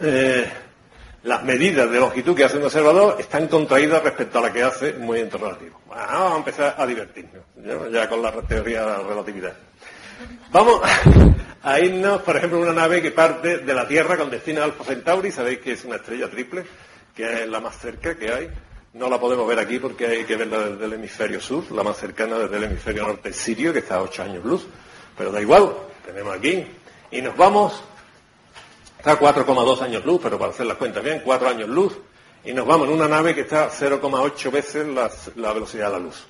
Speaker 1: las medidas de longitud que hace un observador están contraídas respecto a la que hace un movimiento relativo. Vamos a empezar a divertirnos, ya, con la teoría de la relatividad. Vamos a irnos, por ejemplo, una nave que parte de la Tierra con destino a Alpha Centauri, sabéis que es una estrella triple, que es la más cerca que hay, no la podemos ver aquí porque hay que verla desde el hemisferio sur, la más cercana desde el hemisferio norte Sirio, que está a 8 años luz. Pero da igual, tenemos aquí. Y nos vamos, está a 4,2 años luz, pero para hacer las cuentas bien, 4 años luz. Y nos vamos en una nave que está 0,8 veces la, velocidad de la luz.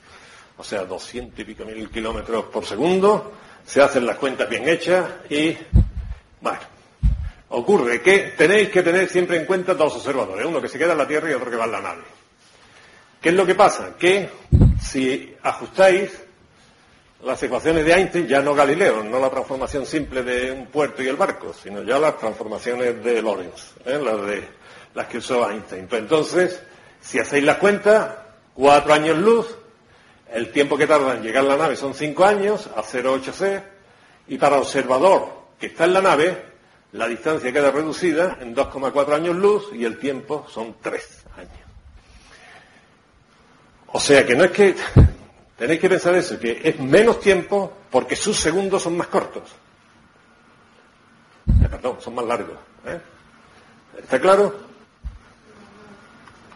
Speaker 1: O sea, 200 y pico mil kilómetros por segundo. Se hacen las cuentas bien hechas y, bueno, ocurre que tenéis que tener siempre en cuenta dos observadores, uno que se queda en la Tierra y otro que va en la nave. ¿Qué es lo que pasa? Que si ajustáis las ecuaciones de Einstein, ya no Galileo, no la transformación simple de un puerto y el barco, sino ya las transformaciones de Lorentz, ¿eh? las, que usó Einstein. Pues entonces, si hacéis las cuentas, cuatro años luz, el tiempo que tarda en llegar la nave son cinco años, a 0,8c, y para observador que está en la nave, la distancia queda reducida en 2,4 años luz y el tiempo son tres años. O sea que no es que Tenéis que pensar eso, que es menos tiempo porque sus segundos son más cortos. Eh, perdón, son más largos. ¿eh? ¿Está claro?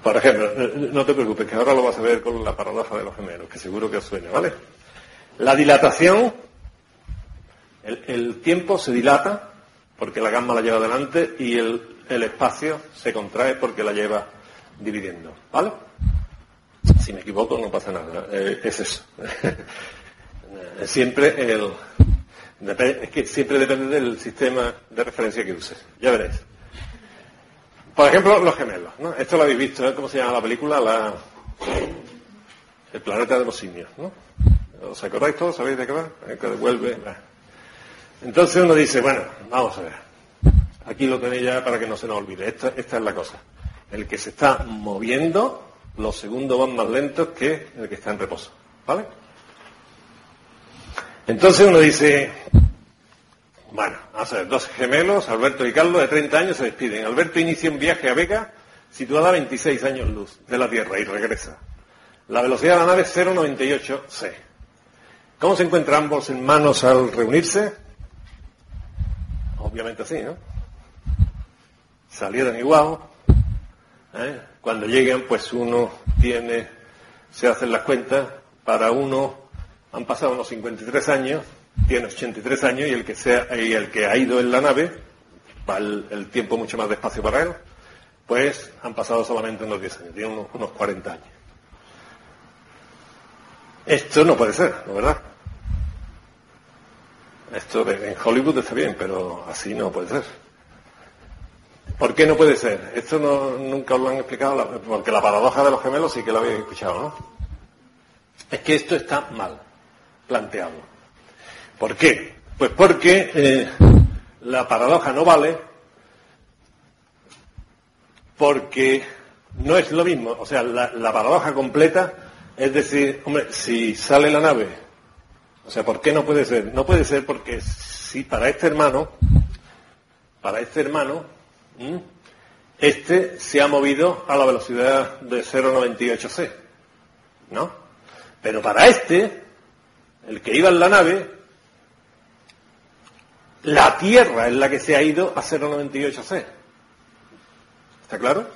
Speaker 1: Por ejemplo, eh, no te preocupes, que ahora lo vas a ver con la paradoja de los gemelos, que seguro que os suena, ¿vale? La dilatación, el, tiempo se dilata porque la gamma la lleva adelante y el espacio se contrae porque la lleva dividiendo, ¿vale? Si me equivoco no pasa nada. Eh, es eso. siempre el, es que siempre depende del sistema de referencia que uses. Ya veréis. Por ejemplo, los gemelos. ¿no? Esto lo habéis visto, ¿eh? ¿cómo se llama la película? La, el planeta de los simios. ¿no? ¿Os acordáis todos? ¿Sabéis de qué va? Que devuelve. Entonces uno dice, bueno, vamos a ver. Aquí lo tenéis ya para que no se nos olvide. Esta, esta es la cosa. El que se está moviendo los segundos van más lentos que el que está en reposo. ¿Vale? Entonces uno dice, bueno, vamos a ver, dos gemelos, Alberto y Carlos, de 30 años, se despiden. Alberto inicia un viaje a Vega, situada a 26 años luz de la Tierra, y regresa. La velocidad de la nave es 0,98 c. ¿Cómo se encuentran ambos hermanos al reunirse? Obviamente así, ¿no? Salieron igual, ¿eh? Cuando lleguen, pues uno tiene, se hacen las cuentas, para uno han pasado unos 53 años, tiene 83 años y el que, sea, y el que ha ido en la nave, va el, tiempo mucho más despacio para él, pues han pasado solamente unos 10 años, tiene unos, unos 40 años. Esto no puede ser, ¿no verdad? Esto en Hollywood está bien, pero así no puede ser. ¿Por qué no puede ser? Esto no, nunca os lo han explicado, porque la paradoja de los gemelos sí que lo habéis escuchado, ¿no? Es que esto está mal planteado. ¿Por qué? Pues porque eh, la paradoja no vale porque no es lo mismo. O sea, la, la paradoja completa es decir, hombre, si sale la nave, o sea, ¿por qué no puede ser? No puede ser porque si para este hermano, para este hermano. Este se ha movido a la velocidad de 0,98c, ¿no? Pero para este, el que iba en la nave, la Tierra es la que se ha ido a 0,98c. ¿Está claro?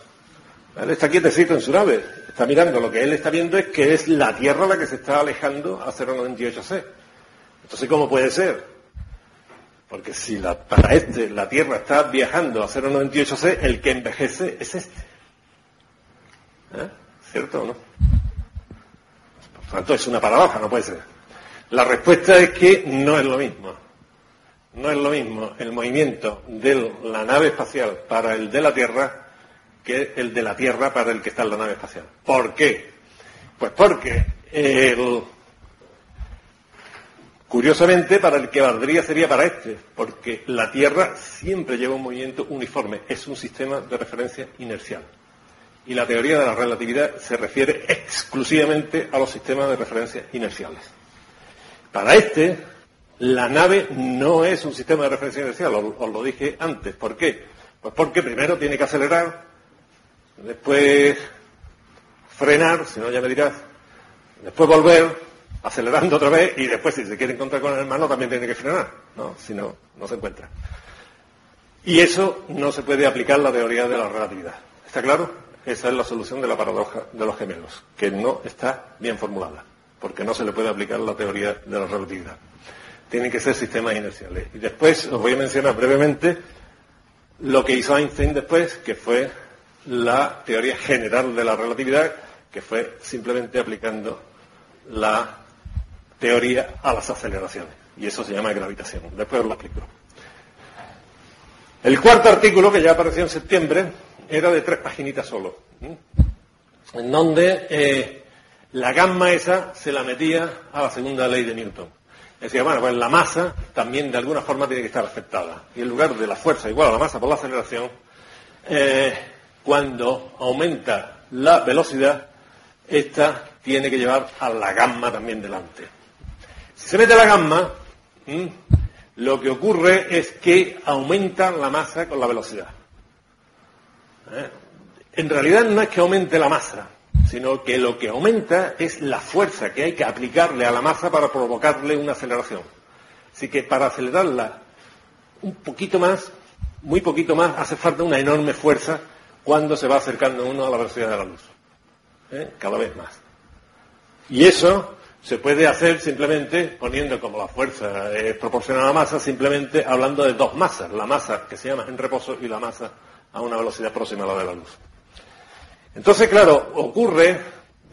Speaker 1: Él está quietecito en su nave, está mirando, lo que él está viendo es que es la Tierra la que se está alejando a 0,98c. Entonces, ¿cómo puede ser? Porque si para este la Tierra está viajando a 0,98C, el que envejece es este. ¿Eh? ¿Cierto o no? Por tanto, es una paradoja, no puede ser. La respuesta es que no es lo mismo. No es lo mismo el movimiento de la nave espacial para el de la Tierra que el de la Tierra para el que está en la nave espacial. ¿Por qué? Pues porque el, Curiosamente, para el que valdría sería para este, porque la Tierra siempre lleva un movimiento uniforme, es un sistema de referencia inercial. Y la teoría de la relatividad se refiere exclusivamente a los sistemas de referencia inerciales. Para este, la nave no es un sistema de referencia inercial, os, lo dije antes. ¿Por qué? Pues porque primero tiene que acelerar, después frenar, si no ya me dirás, después volver, acelerando otra vez y después si se quiere encontrar con el hermano también tiene que frenar, ¿no? Si no, no se encuentra. Y eso no se puede aplicar la teoría de la relatividad. ¿Está claro? Esa es la solución de la paradoja de los gemelos, que no está bien formulada, porque no se le puede aplicar la teoría de la relatividad. Tienen que ser sistemas inerciales. Y después os voy a mencionar brevemente lo que hizo Einstein después, que fue la teoría general de la relatividad, que fue simplemente aplicando la teoría a las aceleraciones. Y eso se llama gravitación. Después os lo explico. El cuarto artículo, que ya apareció en septiembre, era de tres paginitas solo, en donde eh, la gamma esa se la metía a la segunda ley de Newton. Decía, bueno, pues la masa también de alguna forma tiene que estar afectada. Y en lugar de la fuerza igual a la masa por la aceleración, eh, cuando aumenta la velocidad, esta tiene que llevar a la gamma también delante. Se mete la gamma, lo que ocurre es que aumenta la masa con la velocidad. ¿Eh? En realidad no es que aumente la masa, sino que lo que aumenta es la fuerza que hay que aplicarle a la masa para provocarle una aceleración. Así que para acelerarla un poquito más, muy poquito más, hace falta una enorme fuerza cuando se va acercando uno a la velocidad de la luz. ¿Eh? Cada vez más. Y eso se puede hacer simplemente poniendo como la fuerza es proporcional a la masa, simplemente hablando de dos masas, la masa que se llama en reposo y la masa a una velocidad próxima a la de la luz. Entonces, claro, ocurre,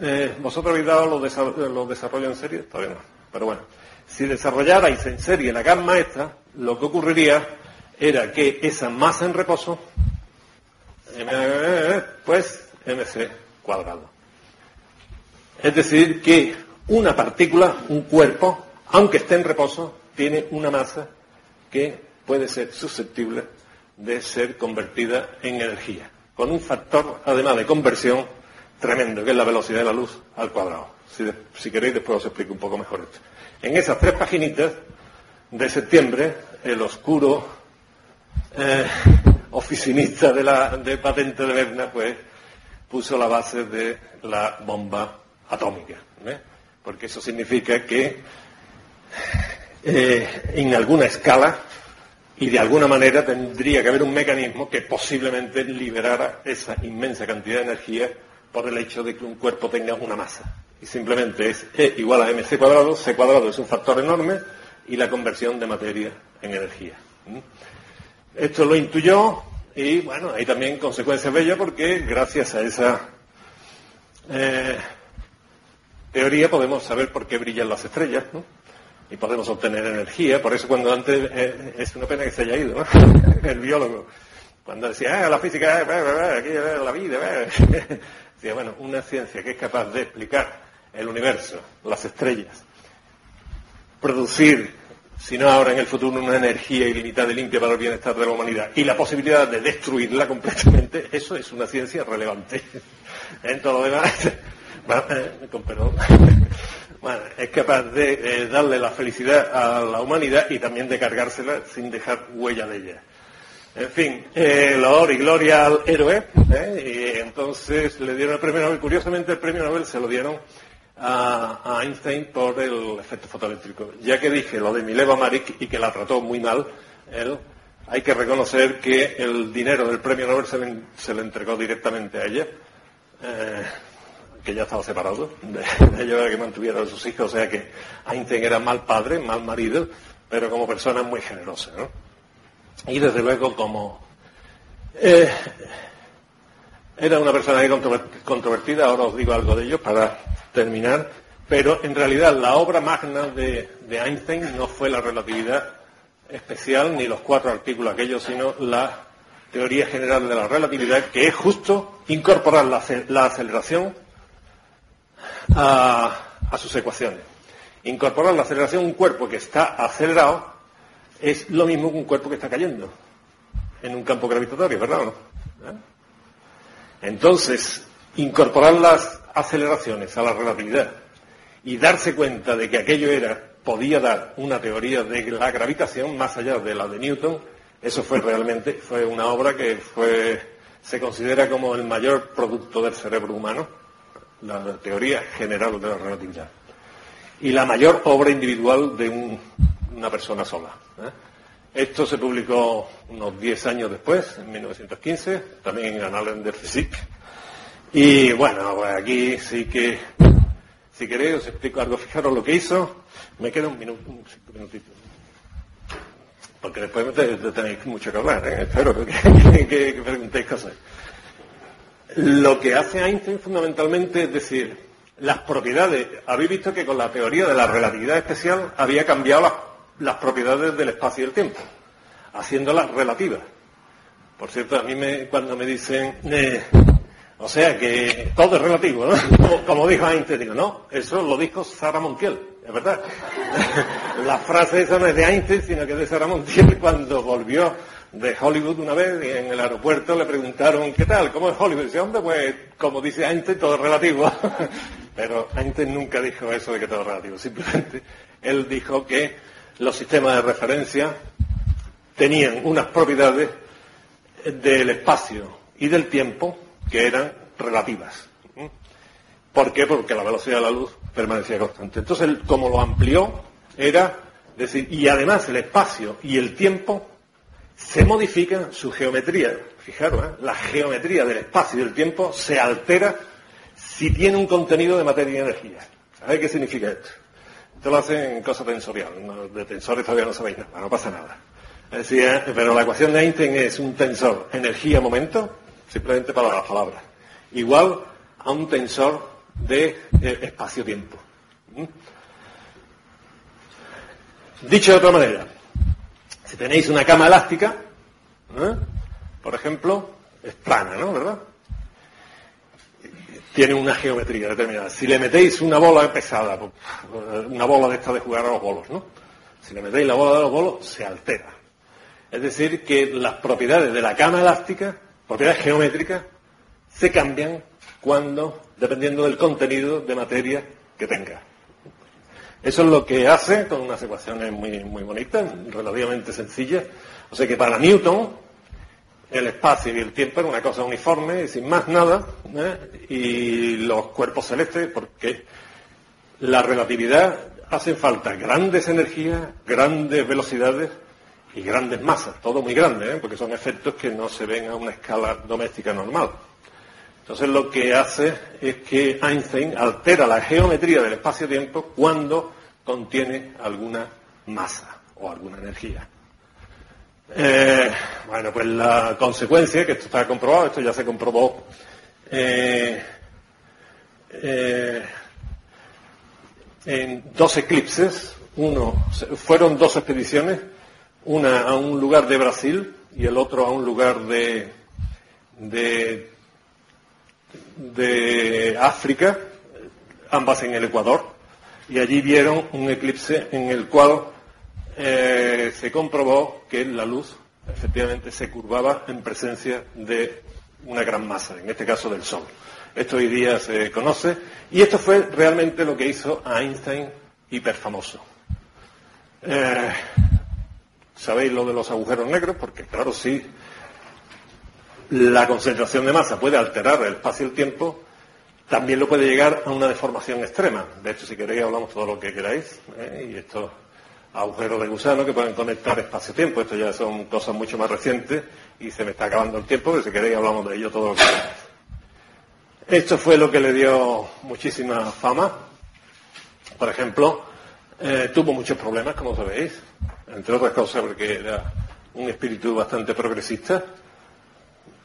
Speaker 1: eh, vosotros habéis dado los, desarrollos en serie, todavía no, pero bueno, si desarrollarais en serie la gamma esta, lo que ocurriría era que esa masa en reposo, pues mc cuadrado. Es decir, que una partícula, un cuerpo, aunque esté en reposo, tiene una masa que puede ser susceptible de ser convertida en energía, con un factor, además de conversión, tremendo, que es la velocidad de la luz al cuadrado. Si, queréis, después os explico un poco mejor esto. En esas tres paginitas de septiembre, el oscuro eh, oficinista de la de patente de Berna, pues, puso la base de la bomba atómica. ¿eh? Porque eso significa que eh, en alguna escala y de alguna manera tendría que haber un mecanismo que posiblemente liberara esa inmensa cantidad de energía por el hecho de que un cuerpo tenga una masa. Y simplemente es E igual a mc cuadrado, c cuadrado es un factor enorme y la conversión de materia en energía. Esto lo intuyó y bueno, hay también consecuencias bellas porque gracias a esa eh, teoría podemos saber por qué brillan las estrellas, ¿no? Y podemos obtener energía, por eso cuando antes, eh, es una pena que se haya ido, ¿no? El biólogo, cuando decía, ah, la física, eh, aquí la vida, decía, bueno, una ciencia que es capaz de explicar el universo, las estrellas, producir, si no ahora en el futuro, una energía ilimitada y limpia para el bienestar de la humanidad y la posibilidad de destruirla completamente, eso es una ciencia relevante. En todo lo demás, eh, con perdón, bueno, es capaz de eh, darle la felicidad a la humanidad y también de cargársela sin dejar huella de ella. En fin, eh, y gloria al héroe, ¿eh? y entonces le dieron el premio Nobel. Curiosamente, el premio Nobel se lo dieron a, Einstein por el efecto fotoeléctrico. Ya que dije lo de Mileva Marik y que la trató muy mal, él, hay que reconocer que el dinero del premio Nobel se le, se le entregó directamente a ella. Eh, que ya estaba separado de, de que mantuviera a sus hijos, o sea que Einstein era mal padre, mal marido, pero como persona muy generosa. ¿no? Y desde luego como eh, era una persona controvertida, ahora os digo algo de ello para terminar, pero en realidad la obra magna de, Einstein no fue la relatividad especial ni los cuatro artículos aquellos, sino la teoría general de la relatividad, que es justo incorporar la, la aceleración a, sus ecuaciones. Incorporar la aceleración a un cuerpo que está acelerado es lo mismo que un cuerpo que está cayendo en un campo gravitatorio, ¿verdad o no? ¿Eh? Entonces, incorporar las aceleraciones a la relatividad y darse cuenta de que aquello era, podía dar una teoría de la gravitación más allá de la de Newton, eso fue realmente, fue una obra que fue, se considera como el mayor producto del cerebro humano la teoría general de la relatividad. Y la mayor obra individual de una persona sola. ¿eh? Esto se publicó unos 10 años después, en 1915, también en Annalen der Physik. Y bueno, pues aquí sí que, si queréis, os explico algo. Fijaros lo que hizo. Me queda un minuto, un minutito. Porque después tenéis mucho que hablar. ¿eh? Espero que preguntéis cosas. Lo que hace Einstein fundamentalmente es decir, las propiedades, habéis visto que con la teoría de la relatividad especial había cambiado las, propiedades del espacio y el tiempo, haciéndolas relativas. Por cierto, a mí me, cuando me dicen, eh, o sea que todo es relativo, ¿no? Como, dijo Einstein, digo, no, eso lo dijo Sara Montiel, es verdad. La frase esa no es de Einstein, sino que es de Sara Montiel cuando volvió de Hollywood una vez y en el aeropuerto le preguntaron, ¿qué tal? ¿Cómo es Hollywood? dice, hombre, pues como dice Einstein, todo es relativo. Pero Einstein nunca dijo eso de que todo es relativo. Simplemente él dijo que los sistemas de referencia tenían unas propiedades del espacio y del tiempo que eran relativas. ¿Por qué? Porque la velocidad de la luz permanecía constante. Entonces, como lo amplió, era decir, y además el espacio y el tiempo se modifican su geometría. Fijaros, ¿eh? la geometría del espacio y del tiempo se altera si tiene un contenido de materia y energía. ¿Sabéis qué significa esto? Esto lo hacen en cosas tensoriales. De tensores todavía no sabéis nada, no pasa nada. ¿eh? pero la ecuación de Einstein es un tensor energía-momento, simplemente para las palabras, igual a un tensor de eh, espacio-tiempo. Dicho de otra manera, tenéis una cama elástica, ¿eh? por ejemplo, es plana, ¿no? ¿Verdad? Tiene una geometría determinada. Si le metéis una bola pesada, pues, una bola de esta de jugar a los bolos, ¿no? Si le metéis la bola de los bolos, se altera. Es decir, que las propiedades de la cama elástica, propiedades geométricas, se cambian cuando, dependiendo del contenido de materia que tenga. Eso es lo que hace con unas ecuaciones muy, muy bonitas, relativamente sencillas. O sea que para Newton el espacio y el tiempo era una cosa uniforme y sin más nada, ¿eh? y los cuerpos celestes, porque la relatividad hacen falta grandes energías, grandes velocidades y grandes masas, todo muy grande, ¿eh? porque son efectos que no se ven a una escala doméstica normal. Entonces lo que hace es que Einstein altera la geometría del espacio-tiempo cuando contiene alguna masa o alguna energía. Eh, bueno, pues la consecuencia, que esto está comprobado, esto ya se comprobó eh, en dos eclipses, uno, fueron dos expediciones, una a un lugar de Brasil y el otro a un lugar de, de, de África, ambas en el Ecuador, y allí vieron un eclipse en el cual eh, se comprobó que la luz efectivamente se curvaba en presencia de una gran masa, en este caso del Sol. Esto hoy día se conoce y esto fue realmente lo que hizo a Einstein hiperfamoso. Eh, Sabéis lo de los agujeros negros, porque claro, sí, la concentración de masa puede alterar el espacio y el tiempo, también lo puede llegar a una deformación extrema. De hecho, si queréis, hablamos todo lo que queráis. ¿eh? Y estos agujeros de gusano que pueden conectar espacio-tiempo, esto ya son cosas mucho más recientes y se me está acabando el tiempo, pero si queréis, hablamos de ello todo lo que queráis. Esto fue lo que le dio muchísima fama. Por ejemplo, eh, tuvo muchos problemas, como sabéis entre otras cosas porque era un espíritu bastante progresista.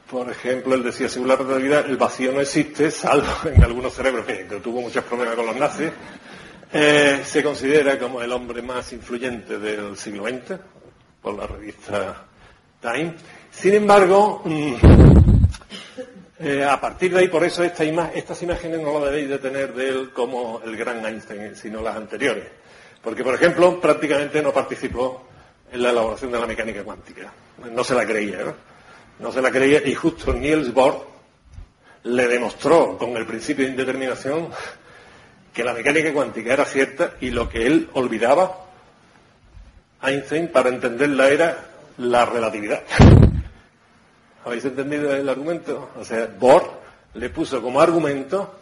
Speaker 1: Por ejemplo, él decía, según la realidad, el vacío no existe, salvo en algunos cerebros que, tuvo muchos problemas con los nazis. Eh, se considera como el hombre más influyente del siglo XX, por la revista Time. Sin embargo, mm, eh, a partir de ahí, por eso estas imágenes no las debéis de tener de él como el gran Einstein, sino las anteriores. Porque, por ejemplo, prácticamente no participó en la elaboración de la mecánica cuántica. No se la creía, ¿no? No se la creía y justo Niels Bohr le demostró con el principio de indeterminación que la mecánica cuántica era cierta y lo que él olvidaba, Einstein, para entenderla era la relatividad. ¿Habéis entendido el argumento? O sea, Bohr le puso como argumento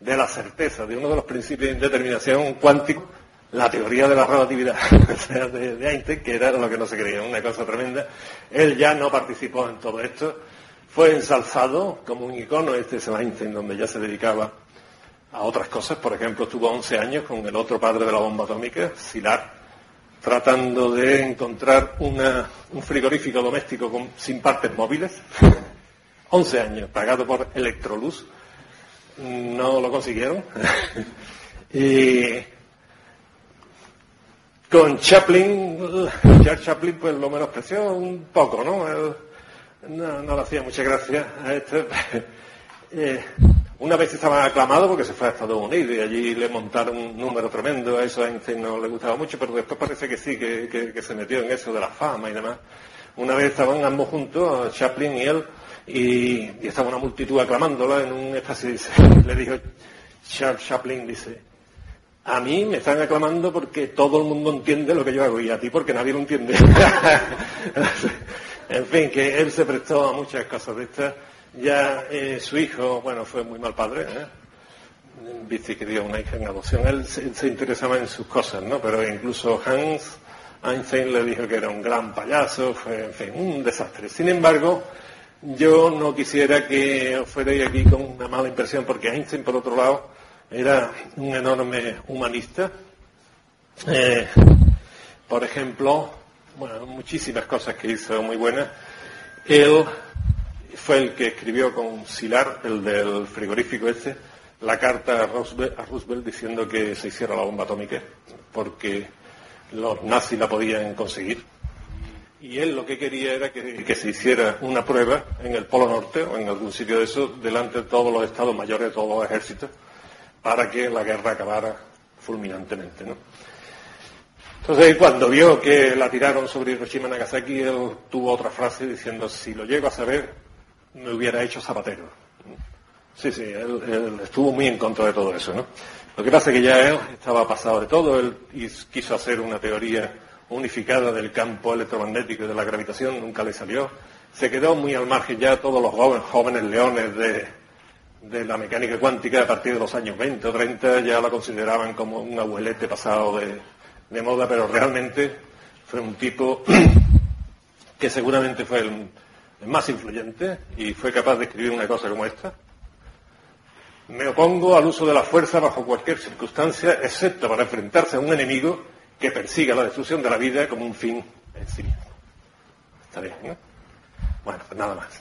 Speaker 1: de la certeza de uno de los principios de indeterminación cuántico la teoría de la relatividad de, Einstein, que era lo que no se creía, una cosa tremenda. Él ya no participó en todo esto, fue ensalzado como un icono, este es el Einstein, donde ya se dedicaba a otras cosas, por ejemplo, estuvo 11 años con el otro padre de la bomba atómica, Silar, tratando de encontrar un frigorífico doméstico sin partes móviles. 11 años, pagado por Electroluz. No lo consiguieron. con Chaplin, Charles Chaplin pues lo menospreció un poco, ¿no? no, le hacía mucha gracia a esto. Eh, una vez estaba aclamado porque se fue a Estados Unidos y allí le montaron un número tremendo, a eso a Einstein no le gustaba mucho, pero después parece que sí, que, se metió en eso de la fama y demás. Una vez estaban ambos juntos, Chaplin y él, y, estaba una multitud aclamándola en un y le dijo Chaplin, dice, a mí me están aclamando porque todo el mundo entiende lo que yo hago y a ti porque nadie lo entiende. en fin, que él se prestó a muchas cosas de estas ya eh, su hijo, bueno, fue muy mal padre, ¿eh? viste que dio una hija en adopción. Él se, interesaba en sus cosas, ¿no? Pero incluso Hans Einstein le dijo que era un gran payaso, fue, en fin, un desastre. Sin embargo, yo no quisiera que fuera aquí con una mala impresión, porque Einstein, por otro lado, era un enorme humanista. Eh, por ejemplo, bueno, muchísimas cosas que hizo muy buenas. Él fue el que escribió con Silar, el del frigorífico este, la carta a Roosevelt, diciendo que se hiciera la bomba atómica, porque los nazis la podían conseguir. Y él lo que quería era que, se hiciera una prueba en el Polo Norte o en algún sitio de eso, delante de todos los estados mayores de todos los ejércitos, para que la guerra acabara fulminantemente. Entonces, cuando vio que la tiraron sobre Hiroshima y Nagasaki, él tuvo otra frase diciendo, si lo llego a saber, me hubiera hecho zapatero. Sí, sí, él, estuvo muy en contra de todo eso, ¿no? Lo que pasa es que ya él estaba pasado de todo, él quiso hacer una teoría unificada del campo electromagnético y de la gravitación, nunca le salió. Se quedó muy al margen ya todos los jóvenes, leones de, la mecánica cuántica a partir de los años 20 o 30 ya la consideraban como un abuelete pasado de, de moda, pero realmente fue un tipo que seguramente fue el, más influyente y fue capaz de escribir una cosa como esta. Me opongo al uso de la fuerza bajo cualquier circunstancia, excepto para enfrentarse a un enemigo que persiga la destrucción de la vida como un fin en sí mismo. Está bien, ¿no? Bueno, pues nada más.